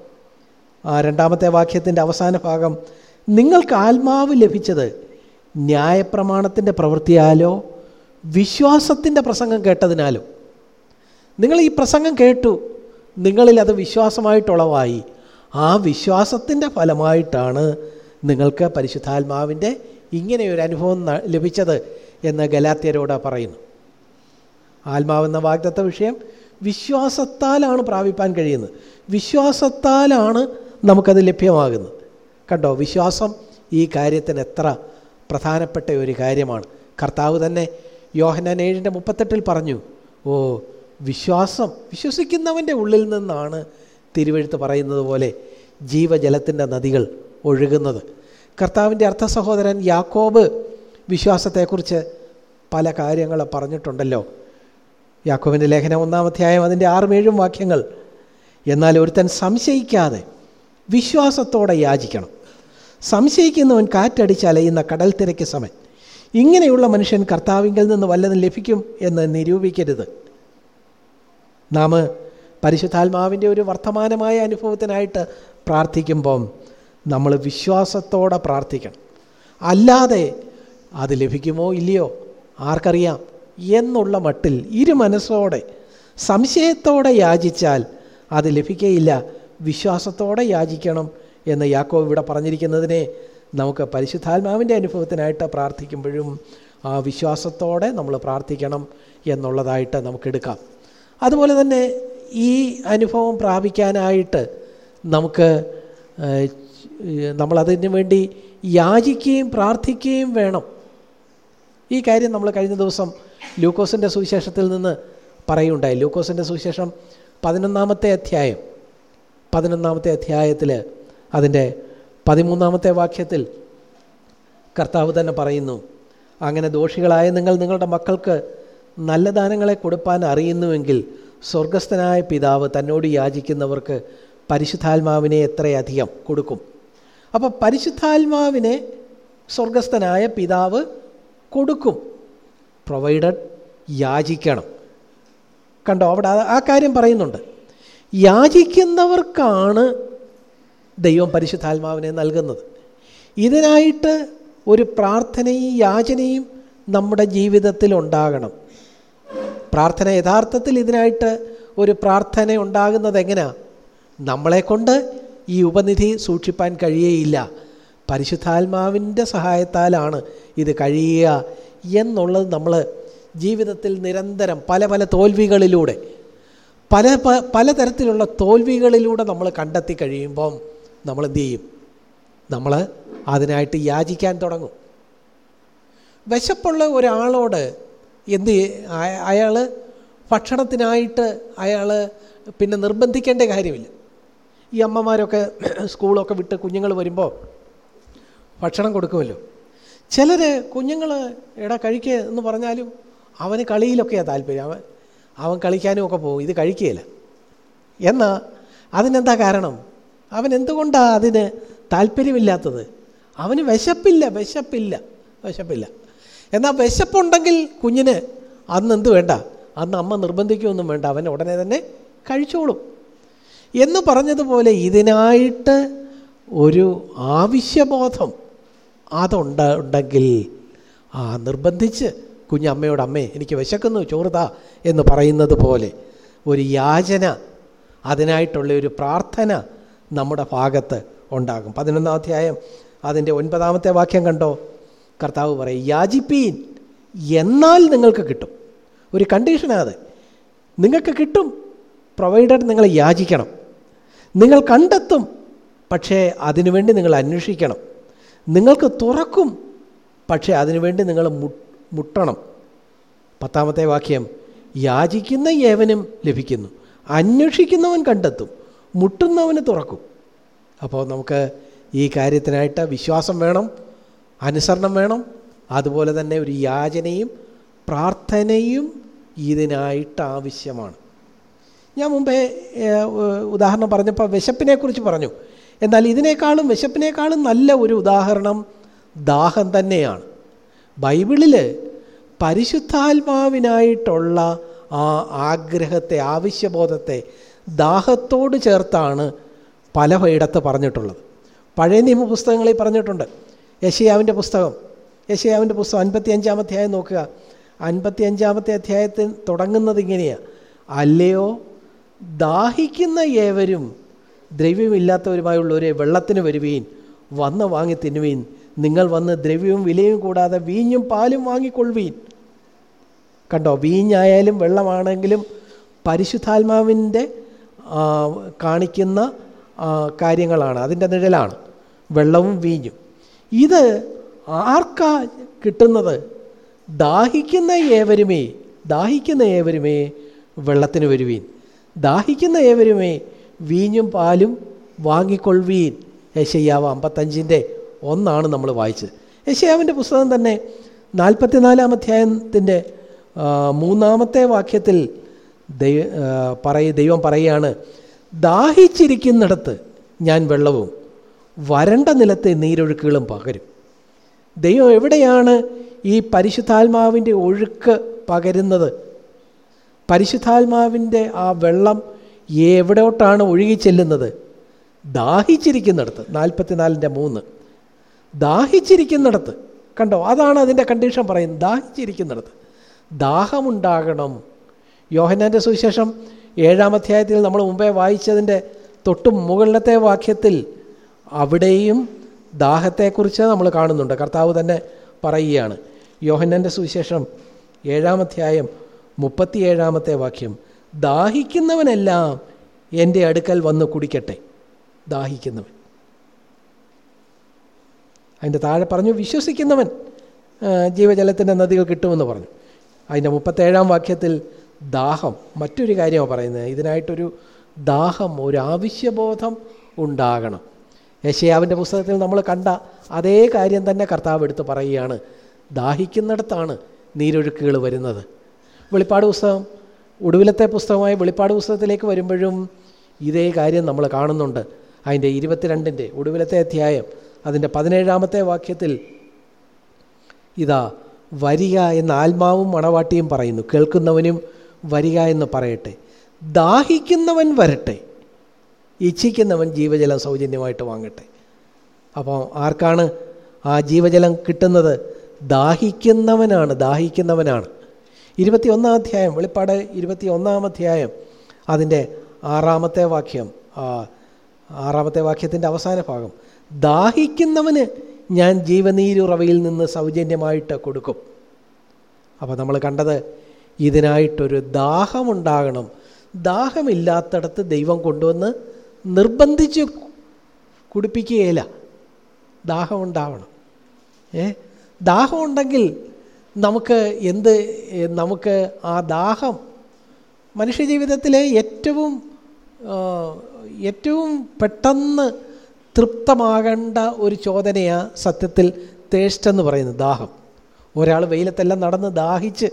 രണ്ടാമത്തെ വാക്യത്തിന്റെ അവസാന ഭാഗം നിങ്ങൾക്ക് ആത്മാവ് ലഭിച്ചത് ന്യായപ്രമാണത്തിന്റെ പ്രവൃത്തിയാലോ വിശ്വാസത്തിന്റെ പ്രസംഗം കേട്ടതിനാലോ? നിങ്ങൾ ഈ പ്രസംഗം കേട്ടു. നിങ്ങളിൽ അത് വിശ്വാസമായിട്ടുളവായി. ആ വിശ്വാസത്തിന്റെ ഫലമായിട്ടാണ് നിങ്ങൾക്ക് പരിശുദ്ധാത്മാവിന്റെ ഇങ്ങനെ ഒരു അനുഭവം ലഭിച്ചത് എന്ന് ഗലാത്യരോട് പറയുന്നു. ആത്മാവെന്ന വാഗ്ദത്ത വിഷയം വിശ്വാസത്താലാണ് പ്രാപിപ്പാൻ കഴിയുന്നത്. വിശ്വാസത്താലാണ് നമുക്കത് ലഭ്യമാകുന്നത്. കണ്ടോ വിശ്വാസം ഈ കാര്യത്തിന് എത്ര പ്രധാനപ്പെട്ട ഒരു കാര്യമാണ്. കർത്താവ് തന്നെ യോഹനാൻ ഏഴിന്റെ മുപ്പത്തെട്ടിൽ പറഞ്ഞു ഓ വിശ്വാസം വിശ്വസിക്കുന്നവന്റെ ഉള്ളിൽ നിന്നാണ് തിരുവഴുത്ത് പറയുന്നത് പോലെ ജീവജലത്തിന്റെ നദികൾ ഒഴുകുന്നത്. കർത്താവിന്റെ അർത്ഥ സഹോദരൻ യാക്കോബ് വിശ്വാസത്തെക്കുറിച്ച് പല കാര്യങ്ങൾ പറഞ്ഞിട്ടുണ്ടല്ലോ. യാക്കോബിന്റെ ലേഖനം ഒന്നാമധ്യായം അതിന്റെ ആറും ഏഴും വാക്യങ്ങൾ. എന്നാൽ ഒരുത്തൻ സംശയിക്കാതെ വിശ്വാസത്തോടെ യാചിക്കണം. സംശയിക്കുന്നവൻ കാറ്റടിച്ച് അലയുന്ന കടൽ തിരക്ക് സമൻ. ഇങ്ങനെയുള്ള മനുഷ്യൻ കർത്താവിങ്കിൽ നിന്ന് വല്ലതും ലഭിക്കും എന്ന് നിരൂപിക്കരുത്. നാം പരിശുദ്ധാത്മാവിന്റെ ഒരു വർത്തമാനമായ അനുഭവത്തിനായിട്ട് പ്രാർത്ഥിക്കുമ്പം നമ്മൾ വിശ്വാസത്തോടെ പ്രാർത്ഥിക്കണം. അല്ലാതെ അത് ലഭിക്കുമോ ഇല്ലയോ? ആർക്കറിയാം. എന്നുള്ള മട്ടിൽ ഇരു മനസ്സോടെ സംശയത്തോടെ യാചിച്ചാൽ അത് ലഭിക്കുകയില്ല വിശ്വാസത്തോടെ യാചിക്കണം എന്ന് യാക്കോ ഇവിടെ പറഞ്ഞിരിക്കുന്നതിനെ നമുക്ക് പരിശുദ്ധാത്മാവിന്റെ അനുഭവത്തിനായിട്ട് പ്രാർത്ഥിക്കുമ്പോഴും ആ വിശ്വാസത്തോടെ നമ്മൾ പ്രാർത്ഥിക്കണം എന്നുള്ളതായിട്ട് നമുക്കെടുക്കാം അതുപോലെ തന്നെ ഈ അനുഭവം പ്രാപിക്കാനായിട്ട് നമുക്ക് നമ്മളതിന് വേണ്ടി യാചിക്കുകയും പ്രാർത്ഥിക്കുകയും വേണം. ഈ കാര്യം നമ്മൾ കഴിഞ്ഞ ദിവസം ലൂക്കോസിന്റെ സുവിശേഷത്തിൽ നിന്ന് പറയുണ്ടായി. ലൂക്കോസിന്റെ സുവിശേഷം പതിനൊന്നാമത്തെ അധ്യായം പതിനൊന്നാമത്തെ അധ്യായത്തിൽ അതിന്റെ പതിമൂന്നാമത്തെ വാക്യത്തിൽ കർത്താവ് തന്നെ പറയുന്നു അങ്ങനെ ദോഷികളായ നിങ്ങൾ നിങ്ങളുടെ മക്കൾക്ക് നല്ല ദാനങ്ങളെ കൊടുപ്പാൻ അറിയുന്നുവെങ്കിൽ സ്വർഗസ്ഥനായ പിതാവ് തന്നോട് യാചിക്കുന്നവർക്ക് പരിശുദ്ധാത്മാവിനെ എത്രയധികം കൊടുക്കും. അപ്പോൾ പരിശുദ്ധാത്മാവിനെ സ്വർഗസ്ഥനായ പിതാവ് കൊടുക്കും. പ്രൊവൈഡഡ് യാചിക്കണം. കണ്ടോ അവിടെ ആ കാര്യം പറയുന്നുണ്ട്. യാചിക്കുന്നവർക്കാണ് ദൈവം പരിശുദ്ധാത്മാവിനെ നൽകുന്നത്. ഇതിനായിട്ട് ഒരു പ്രാർത്ഥനയും യാചനയും നമ്മുടെ ജീവിതത്തിൽ ഉണ്ടാകണം. പ്രാർത്ഥന യഥാർത്ഥത്തിൽ ഇതിനായിട്ട് ഒരു പ്രാർത്ഥന ഉണ്ടാകുന്നത് എങ്ങനെയാണ് നമ്മളെക്കൊണ്ട് ഈ ഉപനിധി സൂക്ഷിപ്പാൻ കഴിയേയില്ല. പരിശുദ്ധാത്മാവിന്റെ സഹായത്താലാണ് ഇത് കഴിയുക എന്നുള്ളത് നമ്മൾ ജീവിതത്തിൽ നിരന്തരം പല പല തോൽവികളിലൂടെ പല പലതരത്തിലുള്ള തോൽവികളിലൂടെ നമ്മൾ കണ്ടെത്തി കഴിയുമ്പം നമ്മൾ എന്തു ചെയ്യും? നമ്മൾ അതിനായിട്ട് യാചിക്കാൻ തുടങ്ങും. വിശപ്പുള്ള ഒരാളോട് എന്ത് അയാൾ ഭക്ഷണത്തിനായിട്ട് അയാൾ പിന്നെ നിർബന്ധിക്കേണ്ട കാര്യമില്ല. ഈ അമ്മമാരൊക്കെ സ്കൂളൊക്കെ വിട്ട് കുഞ്ഞുങ്ങൾ വരുമ്പോൾ ഭക്ഷണം കൊടുക്കുമല്ലോ. ചിലർ കുഞ്ഞുങ്ങൾ എടാ കഴിക്കുക എന്ന് പറഞ്ഞാലും അവന് കളിയിലൊക്കെയാണ് താല്പര്യം. അവൻ അവൻ കളിക്കാനും ഒക്കെ പോകും. ഇത് കഴിക്കുകയില്ല. എന്നാൽ അതിനെന്താ കാരണം? അവൻ എന്തുകൊണ്ടാണ് അതിന് താല്പര്യമില്ലാത്തത്? അവന് വിശപ്പില്ല വിശപ്പില്ല വിശപ്പില്ല. എന്നാൽ വിശപ്പുണ്ടെങ്കിൽ കുഞ്ഞിന് അന്ന് എന്ത് വേണ്ട? അന്ന് അമ്മ നിർബന്ധിക്കുകയൊന്നും വേണ്ട. അവൻ ഉടനെ തന്നെ കഴിച്ചോളും. എന്ന് പറഞ്ഞതുപോലെ ഇതിനായിട്ട് ഒരു ആവശ്യബോധം അതുണ്ട് ഉണ്ടെങ്കിൽ ആ നിർബന്ധിച്ച് കുഞ്ഞമ്മയോട് അമ്മേ എനിക്ക് വിശക്കുന്നു ചോറുതാ എന്ന് പറയുന്നത് പോലെ ഒരു യാചന അതിനായിട്ടുള്ള ഒരു പ്രാർത്ഥന നമ്മുടെ ഭാഗത്ത് ഉണ്ടാകും. പതിനൊന്നാം അധ്യായം അതിന്റെ ഒൻപതാമത്തെ വാക്യം കണ്ടോ? കർത്താവ് പറയും യാചിപ്പീൻ എന്നാൽ നിങ്ങൾക്ക് കിട്ടും. ഒരു കണ്ടീഷനാണ് നിങ്ങൾക്ക് കിട്ടും പ്രൊവൈഡർ നിങ്ങൾ യാചിക്കണം. നിങ്ങൾ കണ്ടെത്തും പക്ഷേ അതിനുവേണ്ടി നിങ്ങൾ അന്വേഷിക്കണം. നിങ്ങൾക്ക് തുറക്കും പക്ഷേ അതിനുവേണ്ടി നിങ്ങൾ മുട്ടണം. പത്താമത്തെ വാക്യം യാചിക്കുന്ന ഏവനും ലഭിക്കുന്നു. അന്വേഷിക്കുന്നവൻ കണ്ടെത്തും മുട്ടുന്നവന് തുറക്കും. അപ്പോൾ നമുക്ക് ഈ കാര്യത്തിനായിട്ട് വിശ്വാസം വേണം. അനുസരണം വേണം. അതുപോലെ തന്നെ ഒരു യാചനയും പ്രാർത്ഥനയും ഇതിനായിട്ട് ആവശ്യമാണ്. ഞാൻ മുമ്പേ ഉദാഹരണം പറഞ്ഞപ്പോൾ വിശപ്പിനെക്കുറിച്ച് പറഞ്ഞു. എന്നാൽ ഇതിനേക്കാളും വിശപ്പിനേക്കാളും നല്ല ഒരു ഉദാഹരണം ദാഹം തന്നെയാണ്. ബൈബിളിൽ പരിശുദ്ധാത്മാവിനായിട്ടുള്ള ആ ആഗ്രഹത്തെ ആവശ്യബോധത്തെ ദാഹത്തോട് ചേർത്താണ് പല ഇടത്ത് പറഞ്ഞിട്ടുള്ളത്. പഴയ നിയമ പുസ്തകങ്ങളിൽ പറഞ്ഞിട്ടുണ്ട്. യശയാവിന്റെ പുസ്തകം. യശയാവിന്റെ പുസ്തകം അൻപത്തി അഞ്ചാമത്തെ അധ്യായം നോക്കുക. അൻപത്തി അഞ്ചാമത്തെ അധ്യായത്തിൽ തുടങ്ങുന്നത് ഇങ്ങനെയാണ് അല്ലയോ ദാഹിക്കുന്ന ഏവരും ദ്രവ്യമില്ലാത്തവരുമായുള്ളവരെ വെള്ളത്തിന് വരുവീൻ വന്ന് വാങ്ങി തിന്നുവീൻ നിങ്ങൾ വന്ന് ദ്രവ്യവും വിലയും കൂടാതെ വീഞ്ഞും പാലും വാങ്ങിക്കൊള്ളുവീൻ. കണ്ടോ വീഞ്ഞായാലും വെള്ളമാണെങ്കിലും പരിശുദ്ധാത്മാവിന്റെ കാണിക്കുന്ന കാര്യങ്ങളാണ്. അതിന്റെ നിഴലാണ്. വെള്ളവും വീഞ്ഞും. ഇത് ആർക്കാ കിട്ടുന്നത്? ദാഹിക്കുന്ന ഏവരുമേ ദാഹിക്കുന്ന ഏവരുമേ വെള്ളത്തിന് വരുവീൻ. ദാഹിക്കുന്ന ഏവരുമേ വീഞ്ഞും പാലും വാങ്ങിക്കൊള്ളുവീൻ. യശയ്യാവ് അമ്പത്തഞ്ചിന്റെ ഒന്നാണ് നമ്മൾ വായിച്ചത്. യശയാവിന്റെ പുസ്തകം തന്നെ നാൽപ്പത്തിനാലാം അധ്യായത്തിന്റെ മൂന്നാമത്തെ വാക്യത്തിൽ ദൈവ പറയ ദൈവം പറയുകയാണ് ദാഹിച്ചിരിക്കുന്നിടത്ത് ഞാൻ വെള്ളവും വരണ്ട നിലത്തെ നീരൊഴുക്കുകളും പകരും. ദൈവം എവിടെയാണ് ഈ പരിശുദ്ധാത്മാവിന്റെ ഒഴുക്ക് പകരുന്നത്? പരിശുദ്ധാത്മാവിന്റെ ആ വെള്ളം എവിടോട്ടാണ് ഒഴുകി ചെല്ലുന്നത്? ദാഹിച്ചിരിക്കുന്നിടത്ത്. നാൽപ്പത്തിനാലിന്റെ മൂന്ന്. ദാഹിച്ചിരിക്കുന്നിടത്ത്. കണ്ടോ? അതാണ് അതിന്റെ കണ്ടീഷൻ പറയുന്നത്. ദാഹിച്ചിരിക്കുന്നിടത്ത്. ദാഹമുണ്ടാകണം. യോഹനാന്റെ സുവിശേഷം ഏഴാം അധ്യായത്തിൽ നമ്മൾ മുമ്പേ വായിച്ചതിന്റെ തൊട്ടും മുകളിലത്തെ വാക്യത്തിൽ അവിടെയും ദാഹത്തെക്കുറിച്ച് നമ്മൾ കാണുന്നുണ്ട്. കർത്താവ് തന്നെ പറയുകയാണ്. യോഹന്നന്റെ സുവിശേഷം ഏഴാമധ്യായം മുപ്പത്തിയേഴാമത്തെ വാക്യം. ദാഹിക്കുന്നവനെല്ലാം എന്റെ അടുക്കൽ വന്ന് കുടിക്കട്ടെ. ദാഹിക്കുന്നവൻ. അതിന്റെ താഴെ പറഞ്ഞു വിശ്വസിക്കുന്നവൻ ജീവജലത്തിന്റെ നദികൾ കിട്ടുമെന്ന് പറഞ്ഞു. അതിന്റെ മുപ്പത്തേഴാം വാക്യത്തിൽ ദാഹം മറ്റൊരു കാര്യമാണ് പറയുന്നത്. ഇതിനായിട്ടൊരു ദാഹം ഒരു ആവശ്യബോധം ഉണ്ടാകണം. യശയാവിന്റെ പുസ്തകത്തിൽ നമ്മൾ കണ്ട അതേ കാര്യം തന്നെ കർത്താവ് എടുത്ത് പറയുകയാണ്. ദാഹിക്കുന്നിടത്താണ് നീരൊഴുക്കുകൾ വരുന്നത്. വെളിപ്പാട് പുസ്തകം ഒടുവിലത്തെ പുസ്തകമായ വെളിപ്പാട് പുസ്തകത്തിലേക്ക് വരുമ്പോഴും ഇതേ കാര്യം നമ്മൾ കാണുന്നുണ്ട്. അതിന്റെ ഇരുപത്തിരണ്ടിന്റെ ഒടുവിലത്തെ അധ്യായം അതിന്റെ പതിനേഴാമത്തെ വാക്യത്തിൽ ഇതാ വരിക എന്ന ആത്മാവും മണവാട്ടിയും പറയുന്നു. കേൾക്കുന്നവനും വരിക എന്ന് പറയട്ടെ. ദാഹിക്കുന്നവൻ വരട്ടെ. ഇച്ഛിക്കുന്നവൻ ജീവജലം സൗജന്യമായിട്ട് വാങ്ങട്ടെ. അപ്പോൾ ആർക്കാണ് ആ ജീവജലം കിട്ടുന്നത്? ദാഹിക്കുന്നവനാണ് ദാഹിക്കുന്നവനാണ്. ഇരുപത്തി ഒന്നാം അധ്യായം വെളിപ്പാട് ഇരുപത്തി ഒന്നാം അധ്യായം അതിന്റെ ആറാമത്തെ വാക്യം ആറാമത്തെ വാക്യത്തിന്റെ അവസാന ഭാഗം. ദാഹിക്കുന്നവന് ഞാൻ ജീവനീരുറവയിൽ നിന്ന് സൗജന്യമായിട്ട് കൊടുക്കും. അപ്പോൾ നമ്മൾ കണ്ടത് ഇതിനായിട്ടൊരു ദാഹമുണ്ടാകണം. ദാഹമില്ലാത്തടത്ത് ദൈവം കൊണ്ടുവന്ന് നിർബന്ധിച്ച് കുടിപ്പിക്കുകയില്ല. ദാഹമുണ്ടാവണം ഏ? ദാഹമുണ്ടെങ്കിൽ നമുക്ക് എന്ത് നമുക്ക് ആ ദാഹം മനുഷ്യജീവിതത്തിലെ ഏറ്റവും ഏറ്റവും പെട്ടെന്ന് തൃപ്തമാകേണ്ട ഒരു ചോദനയാണ് സത്യത്തിൽ തേഷ്ടെന്ന് പറയുന്നത് ദാഹം. ഒരാൾ വെയിലത്തെല്ലാം നടന്ന് ദാഹിച്ച്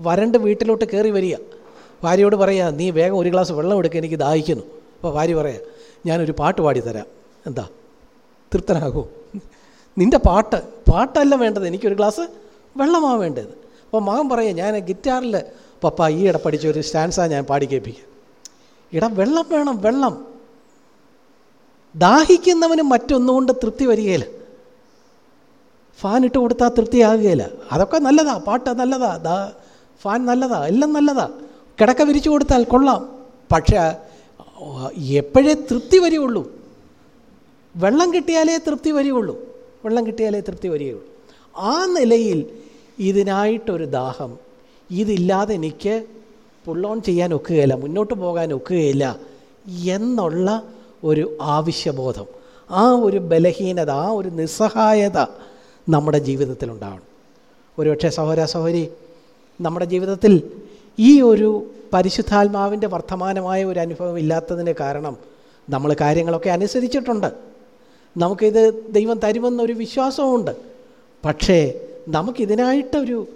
വരണ്ട് വീട്ടിലോട്ട് കയറി വരിക. ഭാര്യയോട് പറയാ നീ വേഗം ഒരു ഗ്ലാസ് വെള്ളം എടുക്കുക എനിക്ക് ദാഹിക്കുന്നു. അപ്പോൾ ഭാര്യ പറയാ ഞാനൊരു പാട്ട് പാടി തരാം എന്താ? തൃപ്തനാകൂ. നിന്റെ പാട്ട് പാട്ടല്ല വേണ്ടത്. എനിക്കൊരു ഗ്ലാസ് വെള്ളമാണ് വേണ്ടത്. അപ്പോൾ മകൻ പറയാം ഞാൻ ഗിറ്റാറിൽ പപ്പ ഈയിടെ പഠിച്ച ഒരു സ്റ്റാൻസാണ് ഞാൻ പാടി കേൾപ്പിക്കുക ഇട വെള്ളം വേണം വെള്ളം. ദാഹിക്കുന്നവന് മറ്റൊന്നുകൊണ്ട് തൃപ്തി വരികയില്ല. ഫാൻ ഇട്ട് കൊടുത്താൽ തൃപ്തിയാകുകയില്ല. അതൊക്കെ നല്ലതാ പാട്ട് നല്ലതാ ദാ ഫാൻ നല്ലതാ എല്ലാം നല്ലതാ. കിടക്ക വിരിച്ചു കൊടുത്താൽ കൊള്ളാം. പക്ഷേ എപ്പോഴേ തൃപ്തി വരികയുള്ളൂ. വെള്ളം കിട്ടിയാലേ തൃപ്തി വരികയുള്ളൂ. വെള്ളം കിട്ടിയാലേ തൃപ്തി വരികയുള്ളൂ. ആ നിലയിൽ ഇതിനായിട്ടൊരു ദാഹം. ഇതില്ലാതെ എനിക്ക് പുള്ളോൺ ചെയ്യാൻ ഒക്കുകയില്ല മുന്നോട്ട് പോകാൻ ഒക്കുകയില്ല എന്നുള്ള ഒരു ആവശ്യബോധം ആ ഒരു ബലഹീനത ആ ഒരു നിസ്സഹായത നമ്മുടെ ജീവിതത്തിലുണ്ടാവണം. ഒരുപക്ഷെ സഹോര സഹോരി നമ്മുടെ ജീവിതത്തിൽ ഈ ഒരു പരിശുദ്ധാത്മാവിന്റെ വർത്തമാനമായ ഒരു അനുഭവം ഇല്ലാത്തതിന് കാരണം നമ്മൾ കാര്യങ്ങളൊക്കെ അനുസരിച്ചിട്ടുണ്ട്. നമുക്കിത് ദൈവം തരുമെന്നൊരു വിശ്വാസവുമുണ്ട്. പക്ഷേ നമുക്കിതിനായിട്ടൊരു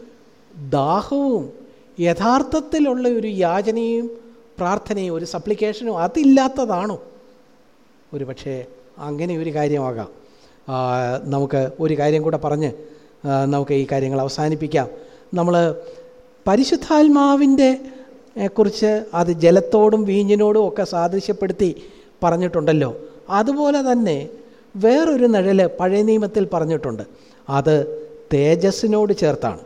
ദാഹവും യഥാർത്ഥത്തിലുള്ള ഒരു യാചനയും പ്രാർത്ഥനയും ഒരു സപ്ലിക്കേഷനും അതില്ലാത്തതാണോ? ഒരു പക്ഷേ അങ്ങനെ ഒരു കാര്യമാകാം. നമുക്ക് ഒരു കാര്യം കൂടെ പറഞ്ഞ് നമുക്ക് ഈ കാര്യങ്ങൾ അവസാനിപ്പിക്കാം. നമ്മൾ പരിശുദ്ധാത്മാവിന്റെ കുറിച്ച് അത് ജലത്തോടും വീഞ്ഞിനോടും ഒക്കെ സാദൃശ്യപ്പെടുത്തി പറഞ്ഞിട്ടുണ്ടല്ലോ. അതുപോലെ തന്നെ വേറൊരു നിഴൽ പഴയ നിയമത്തിൽ പറഞ്ഞിട്ടുണ്ട്. അത് തേജസ്സിനോട് ചേർത്താണ്.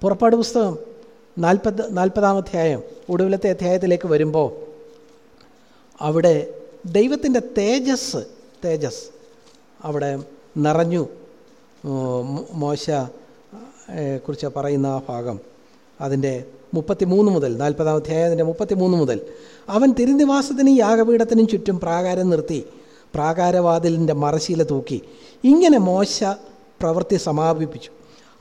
പുറപ്പാട് പുസ്തകം നാൽപ്പത് നാൽപ്പതാം അധ്യായം ഒടുവിലത്തെ അധ്യായത്തിലേക്ക് വരുമ്പോൾ അവിടെ ദൈവത്തിന്റെ തേജസ് തേജസ് അവിടെ നിറഞ്ഞു. മോശ കുറിച്ച് പറയുന്ന ആ ഭാഗം. അതിന്റെ മുപ്പത്തി മൂന്ന് മുതൽ നാൽപ്പതാം അധ്യായത്തിന്റെ മുപ്പത്തി മൂന്ന് മുതൽ. അവൻ തിരുനിവാസത്തിനും യാഗപീഠത്തിനും ചുറ്റും പ്രാകാരം നിർത്തി പ്രാകാരവാതിലിന്റെ മറശീല തൂക്കി. ഇങ്ങനെ മോശ പ്രവൃത്തി സമാപിപ്പിച്ചു.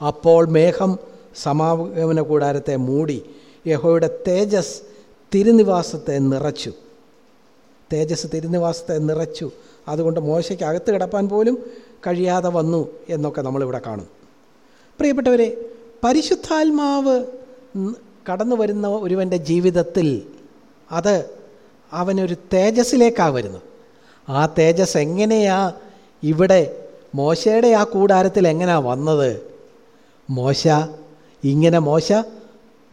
അപ്പോൾ മേഘം സമാഗമന കൂടാരത്തെ മൂടി യഹോയുടെ തേജസ് തിരുനിവാസത്തെ നിറച്ചു. തേജസ് തിരുനിവാസത്തെ നിറച്ചു. അതുകൊണ്ട് മോശയ്ക്ക് അകത്ത് കിടപ്പാൻ പോലും കഴിയാതെ വന്നു എന്നൊക്കെ നമ്മളിവിടെ കാണും. പ്രിയപ്പെട്ടവരെ പരിശുദ്ധാത്മാവ് കടന്നു വരുന്ന ഒരുവന്റെ ജീവിതത്തിൽ അത് അവനൊരു തേജസ്സിലേക്കാണ് വരുന്നത് ആ തേജസ് എങ്ങനെയാ ഇവിടെ മോശയുടെ ആ കൂടാരത്തിൽ എങ്ങനെയാ വന്നത്? മോശ ഇങ്ങനെ മോശ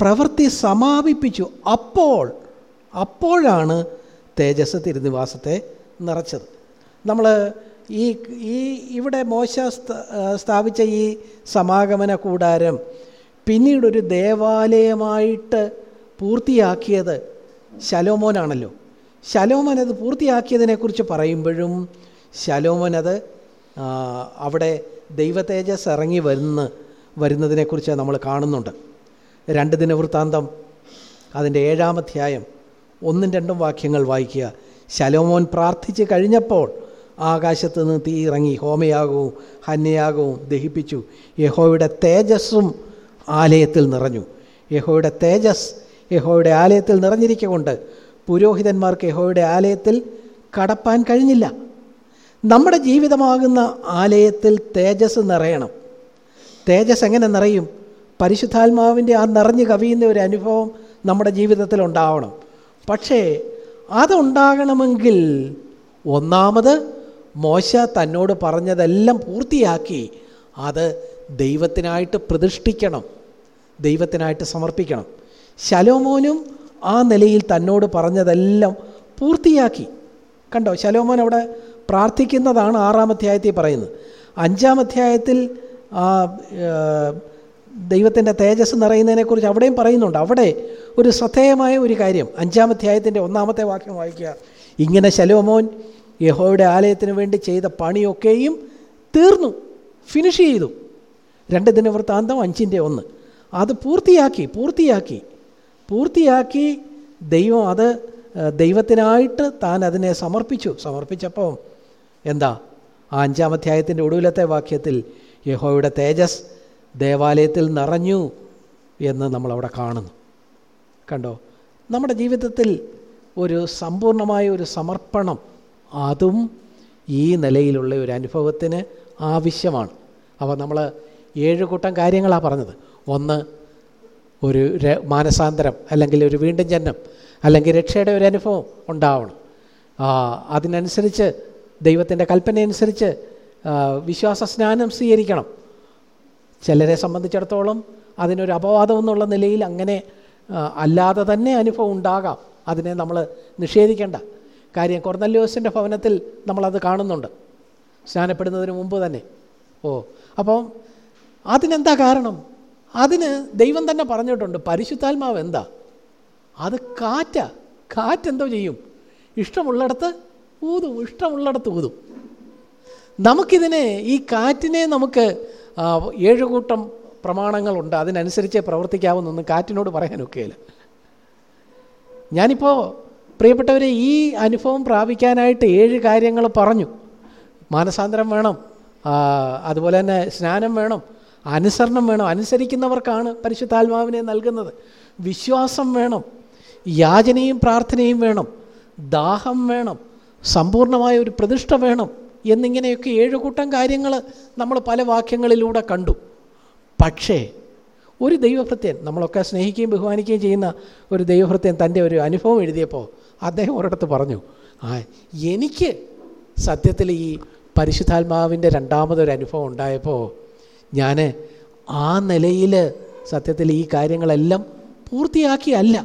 പ്രവൃത്തി സമാപിപ്പിച്ചു. അപ്പോൾ അപ്പോഴാണ് തേജസ് തിരുനിവാസത്തെ നിറച്ചത്. നമ്മൾ ഈ ഈ ഇവിടെ മോശ സ്ഥാപിച്ച ഈ സമാഗമന കൂടാരം പിന്നീടൊരു ദേവാലയമായിട്ട് പൂർത്തിയാക്കിയത് ശലോമോനാണല്ലോ. ശലോമൻ അത് പൂർത്തിയാക്കിയതിനെക്കുറിച്ച് പറയുമ്പോഴും ശലോമൻ അത് അവിടെ ദൈവത്തേജസ് ഇറങ്ങി വരുന്ന വരുന്നതിനെക്കുറിച്ച് നമ്മൾ കാണുന്നുണ്ട്. രണ്ട് ദിനവൃത്താന്തം അതിന്റെ ഏഴാം അധ്യായം ഒന്നും രണ്ടും വാക്യങ്ങൾ വായിക്കുക. ശലോമോൻ പ്രാർത്ഥിച്ച് കഴിഞ്ഞപ്പോൾ ആകാശത്ത് നിന്ന് തീ ഇറങ്ങി ഹോമയാകവും ഹന്യയാകവും ദഹിപ്പിച്ചു. യഹോയുടെ തേജസ്സും ആലയത്തിൽ നിറഞ്ഞു. യഹോയുടെ തേജസ് യഹോയുടെ ആലയത്തിൽ നിറഞ്ഞിരിക്കൊണ്ട് പുരോഹിതന്മാർക്ക് യഹോയുടെ ആലയത്തിൽ കടപ്പാൻ കഴിഞ്ഞില്ല. നമ്മുടെ ജീവിതമാകുന്ന ആലയത്തിൽ തേജസ് നിറയണം. തേജസ് എങ്ങനെ നിറയും? പരിശുദ്ധാത്മാവിന്റെ ആ നിറഞ്ഞു കവിയുന്ന ഒരു അനുഭവം നമ്മുടെ ജീവിതത്തിൽ ഉണ്ടാവണം. പക്ഷേ അതുണ്ടാകണമെങ്കിൽ ഒന്നാമത് മോശ തന്നോട് പറഞ്ഞതെല്ലാം പൂർത്തിയാക്കി അത് ദൈവത്തിനായിട്ട് പ്രതിഷ്ഠിക്കണം. ദൈവത്തിനായിട്ട് സമർപ്പിക്കണം. ശലോമോനും ആ നിലയിൽ തന്നോട് പറഞ്ഞതെല്ലാം പൂർത്തിയാക്കി. കണ്ടോ? ശലോമോൻ അവിടെ പ്രാർത്ഥിക്കുന്നതാണ് ആറാം അധ്യായത്തിൽ പറയുന്നത്. അഞ്ചാം അധ്യായത്തിൽ ആ ദൈവത്തിന്റെ തേജസ് നിറയുന്നതിനെക്കുറിച്ച് അവിടെയും പറയുന്നുണ്ട്. അവിടെ ഒരു ശ്രദ്ധേയമായ ഒരു കാര്യം. അഞ്ചാം അധ്യായത്തിന്റെ ഒന്നാമത്തെ വാക്യം വായിക്കുക. ഇങ്ങനെ ശലോമോൻ യഹോയുടെ ആലയത്തിന് വേണ്ടി ചെയ്ത പണിയൊക്കെയും തീർന്നു. ഫിനിഷ് ചെയ്തു. രണ്ട് ദിനവൃത്താന്തം അഞ്ചിന്റെ ഒന്ന്. അത് പൂർത്തിയാക്കി പൂർത്തിയാക്കി പൂർത്തിയാക്കി ദൈവം അത് ദൈവത്തിനായിട്ട് താൻ അതിനെ സമർപ്പിച്ചു. സമർപ്പിച്ചപ്പോൾ എന്താ? ആ അഞ്ചാം അധ്യായത്തിന്റെ ഒടുവിലത്തെ വാക്യത്തിൽ യഹോയുടെ തേജസ് ദേവാലയത്തിൽ നിറഞ്ഞു എന്ന് നമ്മളവിടെ കാണുന്നു. കണ്ടോ? നമ്മുടെ ജീവിതത്തിൽ ഒരു സമ്പൂർണമായ ഒരു സമർപ്പണം അതും ഈ നിലയിലുള്ള ഒരു അനുഭവത്തിന് ആവശ്യമാണ്. അപ്പോൾ നമ്മൾ ഏഴ് കൂട്ടം കാര്യങ്ങളാണ് പറഞ്ഞത്. ഒന്ന് ഒരു മാനസാന്തരം അല്ലെങ്കിൽ ഒരു വീണ്ടും ജന്മം അല്ലെങ്കിൽ രക്ഷയുടെ ഒരു അനുഭവം ഉണ്ടാവണം. അതിനനുസരിച്ച് ദൈവത്തിന്റെ കൽപ്പനയനുസരിച്ച് വിശ്വാസ സ്നാനം സ്വീകരിക്കണം. ചിലരെ സംബന്ധിച്ചിടത്തോളം അതിനൊരു അപവാദം എന്നുള്ള നിലയിൽ അങ്ങനെ അല്ലാതെ തന്നെ അനുഭവം ഉണ്ടാകാം. അതിനെ നമ്മൾ നിഷേധിക്കേണ്ട. കാര്യം കൊർന്നല്യോസിന്റെ ഭവനത്തിൽ നമ്മളത് കാണുന്നുണ്ട്. സ്നാനപ്പെടുന്നതിന് മുമ്പ് തന്നെ. ഓ അപ്പം അതിനെന്താ കാരണം? അതിന് ദൈവം തന്നെ പറഞ്ഞിട്ടുണ്ട് പരിശുദ്ധാത്മാവ് എന്താ? അത് കാറ്റ. കാറ്റെന്തോ ചെയ്യും. ഇഷ്ടമുള്ളിടത്ത് ഊതും ഇഷ്ടമുള്ളിടത്ത് ഊതും. നമുക്കിതിനെ ഈ കാറ്റിനെ നമുക്ക് ഏഴ് കൂട്ടം പ്രമാണങ്ങളുണ്ട്. അതിനനുസരിച്ചേ പ്രവർത്തിക്കാവുന്നൊന്നും കാറ്റിനോട് പറയാനൊക്കെയില്ല. ഞാനിപ്പോൾ പ്രിയപ്പെട്ടവരെ ഈ അനുഭവം പ്രാപിക്കാനായിട്ട് ഏഴ് കാര്യങ്ങൾ പറഞ്ഞു. മാനസാന്തരം വേണം അതുപോലെ തന്നെ സ്നാനം വേണം അനുസരണം വേണം. അനുസരിക്കുന്നവർക്കാണ് പരിശുദ്ധാത്മാവിനെ നൽകുന്നത്. വിശ്വാസം വേണം. യാചനയും പ്രാർത്ഥനയും വേണം. ദാഹം വേണം. സമ്പൂർണമായ ഒരു പ്രതിഷ്ഠ വേണം എന്നിങ്ങനെയൊക്കെ ഏഴ് കൂട്ടം കാര്യങ്ങൾ നമ്മൾ പല വാക്യങ്ങളിലൂടെ കണ്ടു. പക്ഷേ ഒരു ദൈവഭൃത്യൻ നമ്മളൊക്കെ സ്നേഹിക്കുകയും ബഹുമാനിക്കുകയും ചെയ്യുന്ന ഒരു ദൈവഭൃത്യൻ തന്റെ ഒരു അനുഭവം എഴുതിയപ്പോൾ അദ്ദേഹം ഒരിടത്ത് പറഞ്ഞു ആ എനിക്ക് സത്യത്തിൽ ഈ പരിശുദ്ധാത്മാവിന്റെ രണ്ടാമതൊരു അനുഭവം ഉണ്ടായപ്പോൾ ഞാൻ ആ നിലയിൽ സത്യത്തിൽ ഈ കാര്യങ്ങളെല്ലാം പൂർത്തിയാക്കിയല്ല.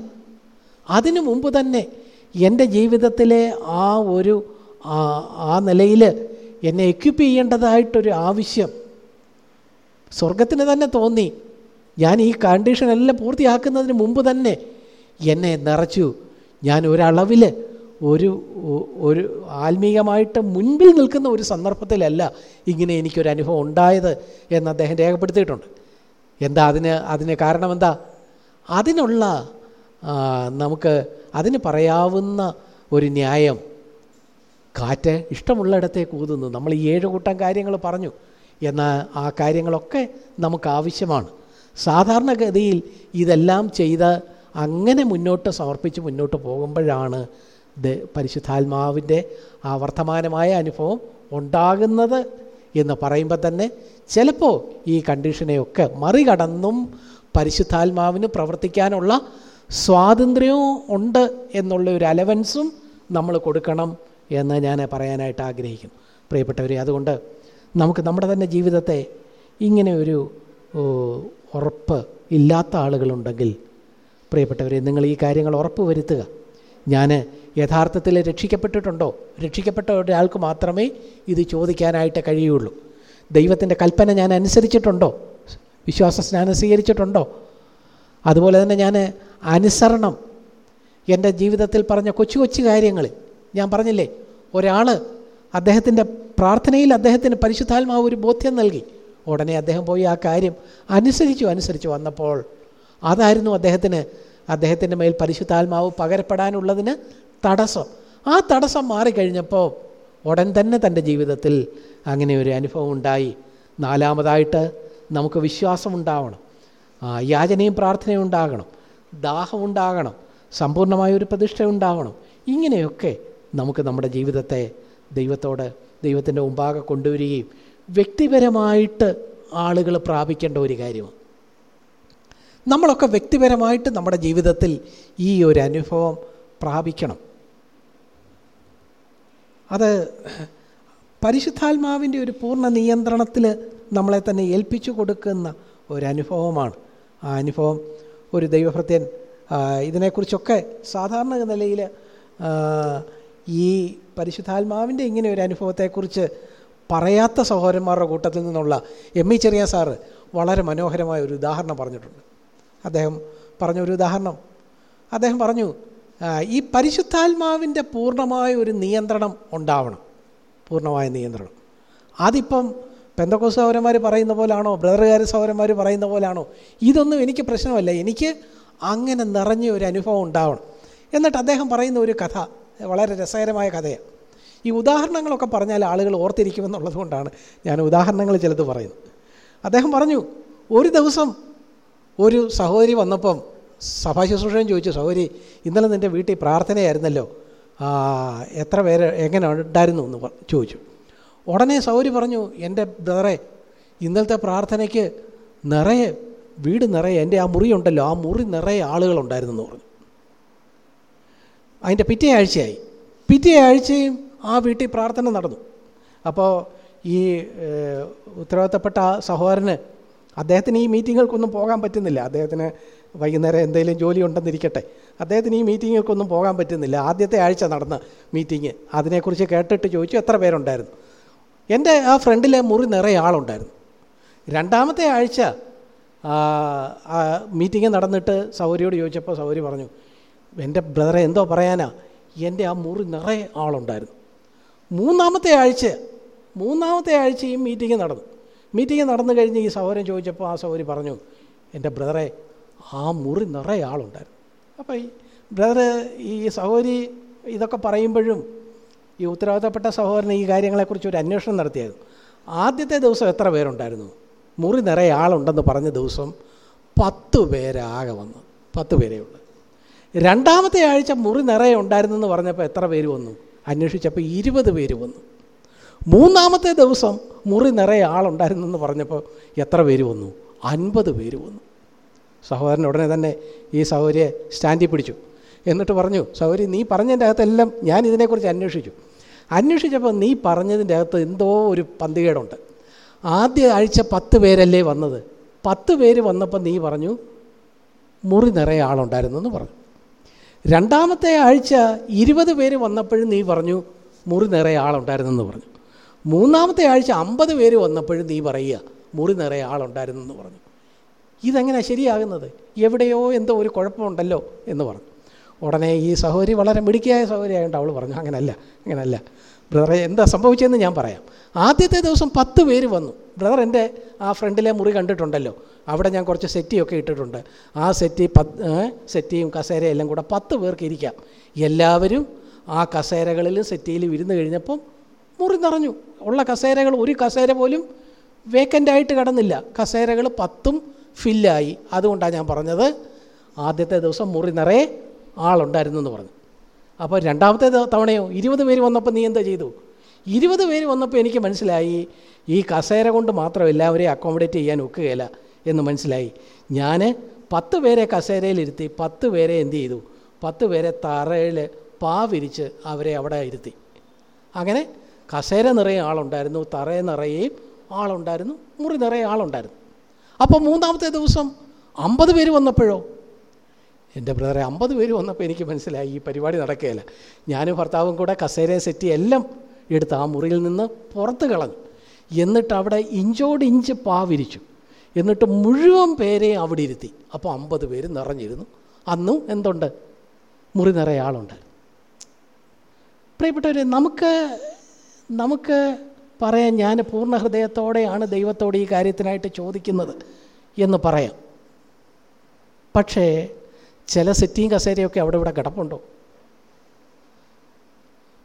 അതിനു മുമ്പ് തന്നെ എന്റെ ജീവിതത്തിലെ ആ ഒരു ആ നിലയിൽ എന്നെ എക്യുപ്പ് ചെയ്യേണ്ടതായിട്ടൊരു ആവശ്യം സ്വർഗത്തിന് തന്നെ തോന്നി. ഞാൻ ഈ കണ്ടീഷനെല്ലാം പൂർത്തിയാക്കുന്നതിന് മുമ്പ് തന്നെ എന്നെ നിറച്ചു. ഞാൻ ഒരളവിൽ ഒരു ഒരു ആത്മീയമായിട്ട് മുൻപിൽ നിൽക്കുന്ന ഒരു സന്ദർഭത്തിലല്ല ഇങ്ങനെ എനിക്കൊരു അനുഭവം ഉണ്ടായത് എന്ന് അദ്ദേഹം രേഖപ്പെടുത്തിയിട്ടുണ്ട്. എന്താ അതിന് അതിന് കാരണം എന്താ? അതിനുള്ള നമുക്ക് അതിന് പറയാവുന്ന ഒരു ന്യായം കാറ്റ് ഇഷ്ടമുള്ളിടത്തേക്ക് ഊതുന്നു. നമ്മൾ ഈ ഏഴ് കൂട്ടം കാര്യങ്ങൾ പറഞ്ഞു. എന്നാൽ ആ കാര്യങ്ങളൊക്കെ നമുക്ക് ആവശ്യമാണ്. സാധാരണഗതിയിൽ ഇതെല്ലാം ചെയ്ത് അങ്ങനെ മുന്നോട്ട് സമർപ്പിച്ച് മുന്നോട്ട് പോകുമ്പോഴാണ് പരിശുദ്ധാത്മാവിന്റെ ആ വർത്തമാനമായ അനുഭവം ഉണ്ടാകുന്നത് എന്ന് പറയുമ്പോൾ തന്നെ ചിലപ്പോൾ ഈ കണ്ടീഷനെയൊക്കെ മറികടന്നും പരിശുദ്ധാത്മാവിന് പ്രവർത്തിക്കാനുള്ള സ്വാതന്ത്ര്യവും ഉണ്ട് എന്നുള്ള ഒരു അലവൻസും നമ്മൾ കൊടുക്കണം എന്ന് ഞാൻ പറയാനായിട്ട് ആഗ്രഹിക്കുന്നു പ്രിയപ്പെട്ടവരെ അതുകൊണ്ട് നമുക്ക് നമ്മുടെ തന്നെ ജീവിതത്തെ ഇങ്ങനെ ഒരു ഉറപ്പ് ഇല്ലാത്ത ആളുകളുണ്ടെങ്കിൽ പ്രിയപ്പെട്ടവരെ നിങ്ങൾ ഈ കാര്യങ്ങൾ ഉറപ്പ് വരുത്തുക ഞാൻ യഥാർത്ഥത്തിൽ രക്ഷിക്കപ്പെട്ടിട്ടുണ്ടോ? രക്ഷിക്കപ്പെട്ട ഒരാൾക്ക് മാത്രമേ ഇത് ചോദിക്കാനായിട്ട് കഴിയുള്ളൂ. ദൈവത്തിന്റെ കൽപ്പന ഞാൻ അനുസരിച്ചിട്ടുണ്ടോ? വിശ്വാസ സ്നാനം സ്വീകരിച്ചിട്ടുണ്ടോ? അതുപോലെ തന്നെ ഞാൻ അനുസരണം. എന്റെ ജീവിതത്തിൽ പറഞ്ഞ കൊച്ചു കൊച്ചു കാര്യങ്ങൾ. ഞാൻ പറഞ്ഞില്ലേ ഒരാൾ അദ്ദേഹത്തിന്റെ പ്രാർത്ഥനയിൽ അദ്ദേഹത്തിന് പരിശുദ്ധാത്മാവ് ഒരു ബോധ്യം നൽകി. ഉടനെ അദ്ദേഹം പോയി ആ കാര്യം അനുസരിച്ചു അനുസരിച്ചു വന്നപ്പോൾ അതായിരുന്നു അദ്ദേഹത്തിന് അദ്ദേഹത്തിന്റെ മേൽ പരിശുദ്ധാത്മാവ് പകരപ്പെടാനുള്ളതിന് തടസ്സം. ആ തടസ്സം മാറിക്കഴിഞ്ഞപ്പോൾ ഉടൻ തന്നെ തന്റെ ജീവിതത്തിൽ അങ്ങനെ ഒരു അനുഭവം ഉണ്ടായി. നാലാമതായിട്ട് നമുക്ക് വിശ്വാസം ഉണ്ടാവണം. യാചനയും പ്രാർത്ഥനയും ഉണ്ടാകണം. ദാഹം ഉണ്ടാകണം. സമ്പൂർണമായ ഒരു പ്രതിഷ്ഠ ഉണ്ടാവണം. ഇങ്ങനെയൊക്കെ നമുക്ക് നമ്മുടെ ജീവിതത്തെ ദൈവത്തോട് ദൈവത്തിന്റെ മുമ്പാകെ കൊണ്ടുവരികയും വ്യക്തിപരമായിട്ട് ആളുകൾ പ്രാപിക്കേണ്ട ഒരു കാര്യമാണ്. നമ്മളൊക്കെ വ്യക്തിപരമായിട്ട് നമ്മുടെ ജീവിതത്തിൽ ഈ ഒരു അനുഭവം പ്രാപിക്കണം. അത് പരിശുദ്ധാത്മാവിന്റെ ഒരു പൂർണ നിയന്ത്രണത്തിൽ നമ്മളെ തന്നെ ഏൽപ്പിച്ചു കൊടുക്കുന്ന ഒരനുഭവമാണ്. ആ അനുഭവം ഒരു ദൈവഭൃത്യൻ ഇതിനെക്കുറിച്ചൊക്കെ സാധാരണ നിലയിൽ ഈ പരിശുദ്ധാത്മാവിന്റെ ഇങ്ങനെ ഒരു അനുഭവത്തെക്കുറിച്ച് പറയാത്ത സഹോദരന്മാരുടെ കൂട്ടത്തിൽ നിന്നുള്ള എം ഇ ചെറിയ സാറ് വളരെ മനോഹരമായ ഒരു ഉദാഹരണം പറഞ്ഞിട്ടുണ്ട്. അദ്ദേഹം പറഞ്ഞ ഒരു ഉദാഹരണം. അദ്ദേഹം പറഞ്ഞു ഈ പരിശുദ്ധാത്മാവിന്റെ പൂർണമായ ഒരു നിയന്ത്രണം ഉണ്ടാവണം. പൂർണമായ നിയന്ത്രണം. അതിപ്പം പെന്തക്കോസ് സഹോദരന്മാർ പറയുന്ന പോലാണോ? ബ്രദറുകാർ സഹോദരന്മാർ പറയുന്ന പോലാണോ? ഇതൊന്നും എനിക്ക് പ്രശ്നമല്ല. എനിക്ക് അങ്ങനെ നിറഞ്ഞ ഒരു അനുഭവം ഉണ്ടാവണം. എന്നിട്ട് അദ്ദേഹം പറയുന്ന ഒരു കഥ വളരെ രസകരമായ കഥയാണ്. ഈ ഉദാഹരണങ്ങളൊക്കെ പറഞ്ഞാൽ ആളുകൾ ഓർത്തിരിക്കുമെന്നുള്ളത് കൊണ്ടാണ് ഞാൻ ഉദാഹരണങ്ങൾ ചിലത് പറയുന്നത്. അദ്ദേഹം പറഞ്ഞു ഒരു ദിവസം ഒരു സഹോദരി വന്നപ്പം സഭാ ശുശ്രൂഷൻ ചോദിച്ചു സൗകര്യം ഇന്നലെ നിന്റെ വീട്ടിൽ പ്രാർത്ഥനയായിരുന്നല്ലോ? എത്ര പേര് എങ്ങനെ ഉണ്ടായിരുന്നു എന്ന് ചോദിച്ചു. ഉടനെ സൗരി പറഞ്ഞു എന്റെ ബ്രദറെ ഇന്നലത്തെ പ്രാർത്ഥനയ്ക്ക് നിറയെ വീട് നിറയെ എന്റെ ആ മുറി ഉണ്ടല്ലോ ആ മുറി നിറയെ ആളുകളുണ്ടായിരുന്നു എന്ന് പറഞ്ഞു. അതിന്റെ പിറ്റേ ആഴ്ചയായി. പിറ്റേ ആഴ്ചയും ആ വീട്ടിൽ പ്രാർത്ഥന നടന്നു. അപ്പോൾ ഈ ഉത്തരവാദിത്തപ്പെട്ട സഹോദരന് അദ്ദേഹത്തിന് ഈ മീറ്റിങ്ങുകൾക്കൊന്നും പോകാൻ പറ്റുന്നില്ല. അദ്ദേഹത്തിന് വൈകുന്നേരം എന്തെങ്കിലും ജോലി ഉണ്ടെന്നിരിക്കട്ടെ അദ്ദേഹത്തിന് ഈ മീറ്റിങ്ങൊക്കെ ഒന്നും പോകാൻ പറ്റുന്നില്ല. ആദ്യത്തെ ആഴ്ച നടന്ന മീറ്റിങ്. അതിനെക്കുറിച്ച് കേട്ടിട്ട് ചോദിച്ചു എത്ര പേരുണ്ടായിരുന്നു. എന്റെ ആ ഫ്രണ്ടിലെ മുറി നിറയെ ആളുണ്ടായിരുന്നു. രണ്ടാമത്തെ ആഴ്ച മീറ്റിംഗ് നടന്നിട്ട് സൗരിയോട് ചോദിച്ചപ്പോൾ സൗരി പറഞ്ഞു എന്റെ ബ്രദറെ എന്തോ പറയാനാ? എന്റെ ആ മുറി നിറയെ ആളുണ്ടായിരുന്നു. മൂന്നാമത്തെ ആഴ്ച മൂന്നാമത്തെ ആഴ്ച ഈ മീറ്റിംഗ് നടന്നു. മീറ്റിംഗ് നടന്നു കഴിഞ്ഞ് ഈ സൗരൻ ചോദിച്ചപ്പോൾ ആ സൗരി പറഞ്ഞു എന്റെ ബ്രദറെ ആ മുറി നിറയെ ആളുണ്ടായിരുന്നു. അപ്പോൾ ഈ ബ്രദർ ഈ സഹോദരി ഇതൊക്കെ പറയുമ്പോഴും ഈ ഉത്തരവാദിത്തപ്പെട്ട സഹോദരൻ ഈ കാര്യങ്ങളെക്കുറിച്ച് ഒരു അന്വേഷണം നടത്തിയായിരുന്നു. ആദ്യത്തെ ദിവസം എത്ര പേരുണ്ടായിരുന്നു? മുറി നിറയെ ആളുണ്ടെന്ന് പറഞ്ഞ ദിവസം പത്ത് പേരാകെ വന്നു. പത്ത് പേരേ ഉള്ളൂ. രണ്ടാമത്തെ ആഴ്ച മുറി നിറയെ ഉണ്ടായിരുന്നെന്ന് പറഞ്ഞപ്പോൾ എത്ര പേര് വന്നു? അന്വേഷിച്ചപ്പോൾ ഇരുപത് പേര് വന്നു. മൂന്നാമത്തെ ദിവസം മുറി നിറയെ ആളുണ്ടായിരുന്നെന്ന് പറഞ്ഞപ്പോൾ എത്ര പേര് വന്നു? അൻപത് പേര് വന്നു. സഹോദരൻ ഉടനെ തന്നെ ഈ സഹോദരിയെ സ്റ്റാൻഡിൽ പിടിച്ചു. എന്നിട്ട് പറഞ്ഞു സഹോദരി നീ പറഞ്ഞതിന്റെ അകത്തെല്ലാം ഞാൻ ഇതിനെക്കുറിച്ച് അന്വേഷിച്ചു. അന്വേഷിച്ചപ്പോൾ നീ പറഞ്ഞതിന്റെ അകത്ത് എന്തോ ഒരു പന്തികേടുണ്ട്. ആദ്യ ആഴ്ച പത്ത് പേരല്ലേ വന്നത്? പത്ത് പേര് വന്നപ്പോൾ നീ പറഞ്ഞു മുറി നിറയെ ആളുണ്ടായിരുന്നു എന്ന് പറഞ്ഞു. രണ്ടാമത്തെ ആഴ്ച ഇരുപത് പേര് വന്നപ്പോഴും നീ പറഞ്ഞു മുറി നിറയെ ആളുണ്ടായിരുന്നെന്ന് പറഞ്ഞു. മൂന്നാമത്തെ ആഴ്ച അമ്പത് പേര് വന്നപ്പോഴും നീ പറയുക മുറി നിറയെ ആളുണ്ടായിരുന്നെന്ന് പറഞ്ഞു. ഇതെങ്ങനെ ശരിയാകുന്നത്? എവിടെയോ എന്തോ ഒരു കുഴപ്പമുണ്ടല്ലോ എന്ന് പറഞ്ഞു. ഉടനെ ഈ സഹോദരി വളരെ മിടുക്കിയായ സഹോദരിയായതുകൊണ്ട് അവൾ പറഞ്ഞു അങ്ങനല്ല അങ്ങനല്ല. ബ്രദർ എന്താ സംഭവിച്ചതെന്ന് ഞാൻ പറയാം. ആദ്യത്തെ ദിവസം പത്ത് പേര് വന്നു. ബ്രദർ എന്റെ ആ ഫ്രണ്ടിലെ മുറി കണ്ടിട്ടുണ്ടല്ലോ. അവിടെ ഞാൻ കുറച്ച് സെറ്റിയൊക്കെ ഇട്ടിട്ടുണ്ട്. ആ സെറ്റി പത്ത് സെറ്റിയും കസേരയും എല്ലാം കൂടെ പത്ത് പേർക്ക് ഇരിക്കാം. എല്ലാവരും ആ കസേരകളിലും സെറ്റിയിലും ഇരുന്ന് കഴിഞ്ഞപ്പം മുറി നിറഞ്ഞു. ഉള്ള കസേരകൾ ഒരു കസേര പോലും വേക്കന്റായിട്ട് കടന്നില്ല. കസേരകൾ പത്തും ഫില്ലായി. അതുകൊണ്ടാണ് ഞാൻ പറഞ്ഞത് ആദ്യത്തെ ദിവസം മുറി നിറയെ ആളുണ്ടായിരുന്നു എന്ന് പറഞ്ഞു. അപ്പോൾ രണ്ടാമത്തെ തവണയോ ഇരുപത് പേര് വന്നപ്പോൾ നീ എന്താ ചെയ്തു? ഇരുപത് പേര് വന്നപ്പോൾ എനിക്ക് മനസ്സിലായി ഈ കസേര കൊണ്ട് മാത്രം എല്ലാവരെയും അക്കോമഡേറ്റ് ചെയ്യാൻ ഒക്കുകയില്ല എന്ന് മനസ്സിലായി. ഞാൻ പത്ത് പേരെ കസേരയിലിരുത്തി പത്ത് പേരെ എന്ത് ചെയ്തു? പത്ത് പേരെ തറയിൽ പാവിരിച്ച് അവരെ അവിടെ ഇരുത്തി. അങ്ങനെ കസേര നിറയെ ആളുണ്ടായിരുന്നു തറയെ നിറയെയും ആളുണ്ടായിരുന്നു മുറി നിറയെ ആളുണ്ടായിരുന്നു. അപ്പോൾ മൂന്നാമത്തെ ദിവസം അമ്പത് പേര് വന്നപ്പോഴോ? എന്റെ ബ്രദറെ അമ്പത് പേര് വന്നപ്പോൾ എനിക്ക് മനസ്സിലായി ഈ പരിപാടി നടക്കുകയില്ല. ഞാനും ഭർത്താവും കൂടെ കസേര സെറ്റ് എല്ലാം എടുത്ത് ആ മുറിയിൽ നിന്ന് പുറത്ത് കളഞ്ഞു. എന്നിട്ട് അവിടെ ഇഞ്ചോട് ഇഞ്ച് പാവിരിച്ചു എന്നിട്ട് മുഴുവൻ പേരെ അവിടെ ഇരുത്തി. അപ്പോൾ അമ്പത് പേര് നിറഞ്ഞിരുന്നു. അന്നും എന്തുണ്ട്? മുറി നിറയെ ആളുണ്ട്. പ്രിയപ്പെട്ടവരെ നമുക്ക് നമുക്ക് പറയാൻ ഞാൻ പൂർണ ഹൃദയത്തോടെയാണ് ദൈവത്തോട് ഈ കാര്യത്തിനായിട്ട് ചോദിക്കുന്നത് എന്ന് പറയാം. പക്ഷേ ചില സിറ്റിയും കസേരയൊക്കെ അവിടെ ഇവിടെ കിടപ്പുണ്ടോ.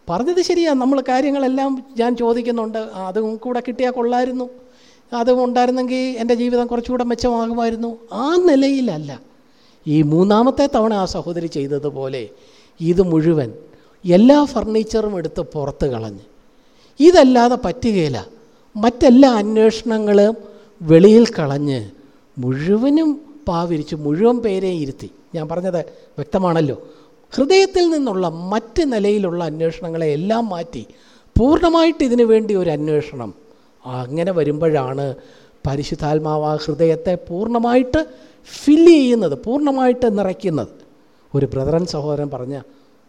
പറഞ്ഞത് ശരിയാണ് നമ്മൾ കാര്യങ്ങളെല്ലാം ഞാൻ ചോദിക്കുന്നുണ്ട്. അതും കൂടെ കിട്ടിയാൽ കൊള്ളായിരുന്നു. അതും ഉണ്ടായിരുന്നെങ്കിൽ എന്റെ ജീവിതം കുറച്ചുകൂടെ മെച്ചമാകുമായിരുന്നു. ആ നിലയിലല്ല. ഈ മൂന്നാമത്തെ തവണ ആ സഹോദരി ചെയ്തതുപോലെ ഇത് മുഴുവൻ എല്ലാ ഫർണിച്ചറും എടുത്ത് പുറത്ത് കളഞ്ഞ്. ഇതല്ലാതെ പറ്റുകയില്ല. മറ്റെല്ലാ അന്വേഷണങ്ങളും വെളിയിൽ കളഞ്ഞ് മുഴുവനും പാവിരിച്ച് മുഴുവൻ പേരെയും ഇരുത്തി. ഞാൻ പറഞ്ഞത് വ്യക്തമാണല്ലോ. ഹൃദയത്തിൽ നിന്നുള്ള മറ്റ് നിലയിലുള്ള അന്വേഷണങ്ങളെ എല്ലാം മാറ്റി പൂർണമായിട്ട് ഇതിനു വേണ്ടി ഒരു അന്വേഷണം അങ്ങനെ വരുമ്പോഴാണ് പരിശുദ്ധാത്മാവ് ആ ഹൃദയത്തെ പൂർണമായിട്ട് ഫില്ല് ചെയ്യുന്നത് പൂർണമായിട്ട് നിറയ്ക്കുന്നത്. ഒരു ബ്രദറൻ സഹോദരൻ പറഞ്ഞ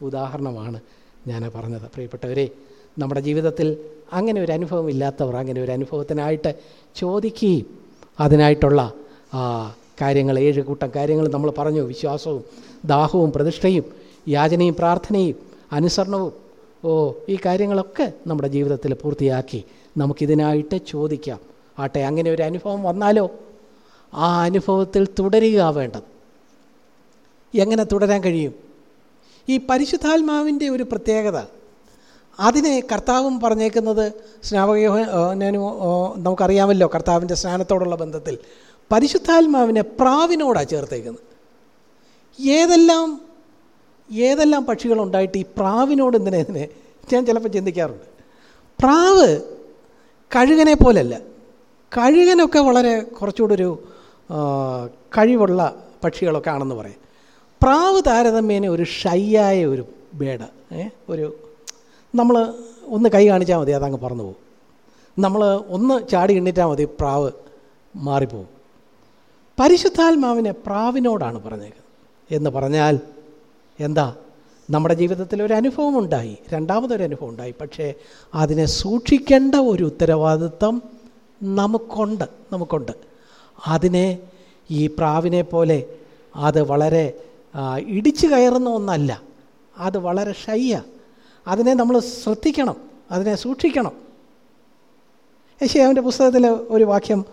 ഉദാഹരണമാണ് ഞാൻ പറഞ്ഞത്. പ്രിയപ്പെട്ടവരെ നമ്മുടെ ജീവിതത്തിൽ അങ്ങനെ ഒരു അനുഭവം ഇല്ലാത്തവർ അങ്ങനെ ഒരു അനുഭവത്തിനായിട്ട് ചോദിക്കുകയും അതിനായിട്ടുള്ള കാര്യങ്ങൾ ഏഴ് കൂട്ടം കാര്യങ്ങൾ നമ്മൾ പറഞ്ഞു വിശ്വാസവും ദാഹവും പ്രതിഷ്ഠയും യാചനയും പ്രാർത്ഥനയും അനുസരണവും ഓ ഈ കാര്യങ്ങളൊക്കെ നമ്മുടെ ജീവിതത്തിൽ പൂർത്തിയാക്കി നമുക്കിതിനായിട്ട് ചോദിക്കാം. ആട്ടെ അങ്ങനെ ഒരു അനുഭവം വന്നാലോ? ആ അനുഭവത്തിൽ തുടരുക വേണ്ടത്. എങ്ങനെ തുടരാൻ കഴിയും? ഈ പരിശുദ്ധാത്മാവിന്റെ ഒരു പ്രത്യേകത അതിനെ കർത്താവും പറഞ്ഞേക്കുന്നത് സ്നാപകയോ നമുക്കറിയാമല്ലോ കർത്താവിന്റെ സ്നാനത്തോടുള്ള ബന്ധത്തിൽ. പരിശുദ്ധാത്മാവിനെ പ്രാവിനോടാണ് ചേർത്തേക്കുന്നത്. ഏതെല്ലാം ഏതെല്ലാം പക്ഷികളുണ്ടായിട്ട് ഈ പ്രാവിനോട് എന്തിനെ ഇതിനെ ഞാൻ ചിലപ്പോൾ ചിന്തിക്കാറുണ്ട്. പ്രാവ് കഴുകനെ പോലല്ല. കഴുകനൊക്കെ വളരെ കുറച്ചുകൂടെ ഒരു കഴിവുള്ള പക്ഷികളൊക്കെ ആണെന്ന് പറയാം. പ്രാവ് താരതമ്യേന ഒരു ഷൈയായ ഒരു ബേഡ് ഒരു നമ്മൾ ഒന്ന് കൈ കാണിച്ചാൽ മതി അതങ്ങ് പറന്നു പോകും നമ്മൾ ഒന്ന് ചാടി എണ്ണിറ്റാൽ മതി പ്രാവ് മാറിപ്പോവും. പരിശുദ്ധാത്മാവിനെ പ്രാവിനോടാണ് പറഞ്ഞേക്കുന്നത്. എന്ന് പറഞ്ഞാൽ എന്താ? നമ്മുടെ ജീവിതത്തിൽ ഒരു അനുഭവം ഉണ്ടായി രണ്ടാമതൊരു അനുഭവം ഉണ്ടായി. പക്ഷേ അതിനെ സൂക്ഷിക്കേണ്ട ഒരു ഉത്തരവാദിത്വം നമുക്കുണ്ട് നമുക്കുണ്ട്. അതിനെ ഈ പ്രാവിനെ പോലെ അത് വളരെ ഇടിച്ചു കയറുന്ന ഒന്നല്ല അത് വളരെ ഷയ്യ അതിനെ നമ്മൾ ശ്രദ്ധിക്കണം അതിനെ സൂക്ഷിക്കണം. യശയാവിന്റെ പുസ്തകത്തിൽ ഒരു വാക്യം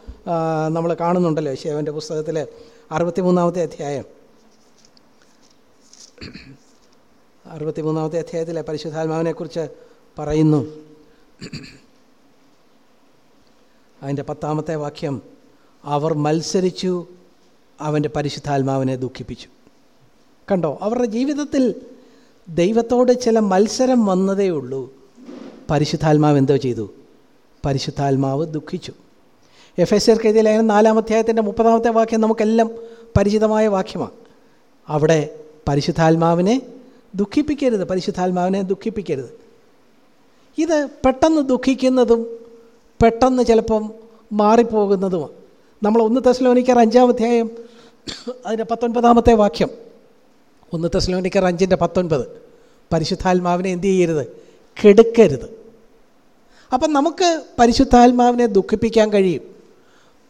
നമ്മൾ കാണുന്നുണ്ടല്ലോ യശയാവിന്റെ പുസ്തകത്തിൽ അറുപത്തിമൂന്നാമത്തെ അധ്യായം. അറുപത്തിമൂന്നാമത്തെ അധ്യായത്തിലെ പരിശുദ്ധാത്മാവിനെക്കുറിച്ച് പറയുന്നു. അതിന്റെ പത്താമത്തെ വാക്യം അവർ മത്സരിച്ചു അവന്റെ പരിശുദ്ധാത്മാവിനെ ദുഃഖിപ്പിച്ചു. കണ്ടോ? അവരുടെ ജീവിതത്തിൽ ദൈവത്തോട് ചില മത്സരം വന്നതേ ഉള്ളൂ. പരിശുദ്ധാത്മാവ് എന്തോ ചെയ്തു? പരിശുദ്ധാത്മാവ് ദുഃഖിച്ചു. എഫ് എസ് എർക്ക് എഴുതിയ ലേഖനം നാലാം അധ്യായത്തിന്റെ മുപ്പതാമത്തെ വാക്യം നമുക്കെല്ലാം പരിചിതമായ വാക്യമാണ്. അവിടെ പരിശുദ്ധാത്മാവിനെ ദുഃഖിപ്പിക്കരുത് പരിശുദ്ധാത്മാവിനെ ദുഃഖിപ്പിക്കരുത്. ഇത് പെട്ടെന്ന് ദുഃഖിക്കുന്നതും പെട്ടെന്ന് ചിലപ്പം മാറിപ്പോകുന്നതുമാണ്. നമ്മൾ ഒന്ന് അഞ്ചാം അധ്യായം അതിന്റെ പത്തൊൻപതാമത്തെ വാക്യം. ഒന്ന് തെസ്ലോനിക്കർ അഞ്ചിന്റെ പത്തൊൻപത്. പരിശുദ്ധാത്മാവിനെ എന്തു ചെയ്യരുത്? കെടുക്കരുത്. അപ്പം നമുക്ക് പരിശുദ്ധാത്മാവിനെ ദുഃഖിപ്പിക്കാൻ കഴിയും.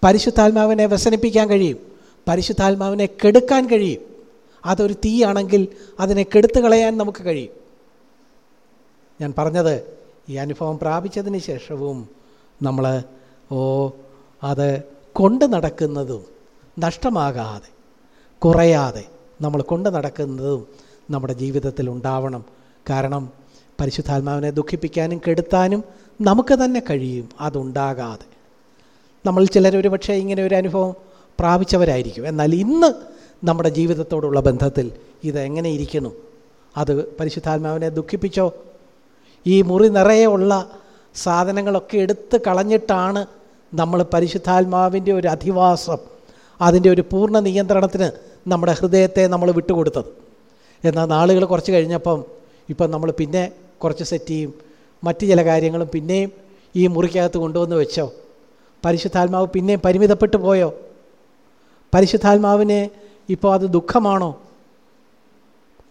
പരിശുദ്ധാത്മാവിനെ വ്യസനിപ്പിക്കാൻ കഴിയും. പരിശുദ്ധാത്മാവിനെ കെടുക്കാൻ കഴിയും. അതൊരു തീയാണെങ്കിൽ അതിനെ കെടുത്തു കളയാൻ നമുക്ക് കഴിയും. ഞാൻ പറഞ്ഞത് ഈ അനുഭവം പ്രാപിച്ചതിന് ശേഷവും നമ്മൾ ഓ അത് കൊണ്ട് നടക്കുന്നതും നഷ്ടമാകാതെ കുറയാതെ നമ്മൾ കൊണ്ട് നടക്കുന്നതും നമ്മുടെ ജീവിതത്തിൽ ഉണ്ടാവണം. കാരണം പരിശുദ്ധാത്മാവിനെ ദുഃഖിപ്പിക്കാനും കെടുത്താനും നമുക്ക് തന്നെ കഴിയും അതുണ്ടാകാതെ. നമ്മൾ ചിലരൊരു പക്ഷേ ഇങ്ങനെ ഒരു അനുഭവം പ്രാപിച്ചവരായിരിക്കും. എന്നാൽ ഇന്ന് നമ്മുടെ ജീവിതത്തോടുള്ള ബന്ധത്തിൽ ഇതെങ്ങനെ ഇരിക്കുന്നു? അത് പരിശുദ്ധാത്മാവിനെ ദുഃഖിപ്പിച്ചോ? ഈ മുറി നിറയെയുള്ള സാധനങ്ങളൊക്കെ എടുത്ത് കളഞ്ഞിട്ടാണ് നമ്മൾ പരിശുദ്ധാത്മാവിന്റെ ഒരു അധിവാസം അതിന്റെ ഒരു പൂർണ നിയന്ത്രണത്തിന് നമ്മുടെ ഹൃദയത്തെ നമ്മൾ വിട്ടുകൊടുത്തത്. എന്നാൽ നാളുകൾ കുറച്ച് കഴിഞ്ഞപ്പം ഇപ്പം നമ്മൾ പിന്നെ കുറച്ച് സെറ്റ് ചെയ്യും. മറ്റ് ചില കാര്യങ്ങളും പിന്നെയും ഈ മുറിക്കകത്ത് കൊണ്ടുവന്ന് വെച്ചോ? പരിശുദ്ധാത്മാവ് പിന്നെയും പരിമിതപ്പെട്ടു പോയോ? പരിശുദ്ധാത്മാവിനെ ഇപ്പോൾ അത് ദുഃഖമാണോ?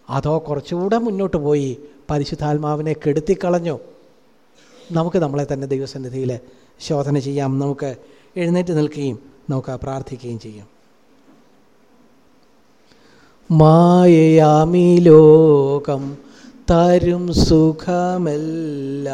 അതോ കുറച്ചുകൂടെ മുന്നോട്ട് പോയി പരിശുദ്ധാത്മാവിനെ കെടുത്തിക്കളഞ്ഞോ? നമുക്ക് നമ്മളെ തന്നെ ദൈവസന്നിധിയിൽ ശോധന ചെയ്യാം. നമുക്ക് എഴുന്നേറ്റ് നിൽക്കുകയും നമുക്ക് പ്രാർത്ഥിക്കുകയും ചെയ്യാം. മായയാമി ലോകം തരും സുഖമല്ല.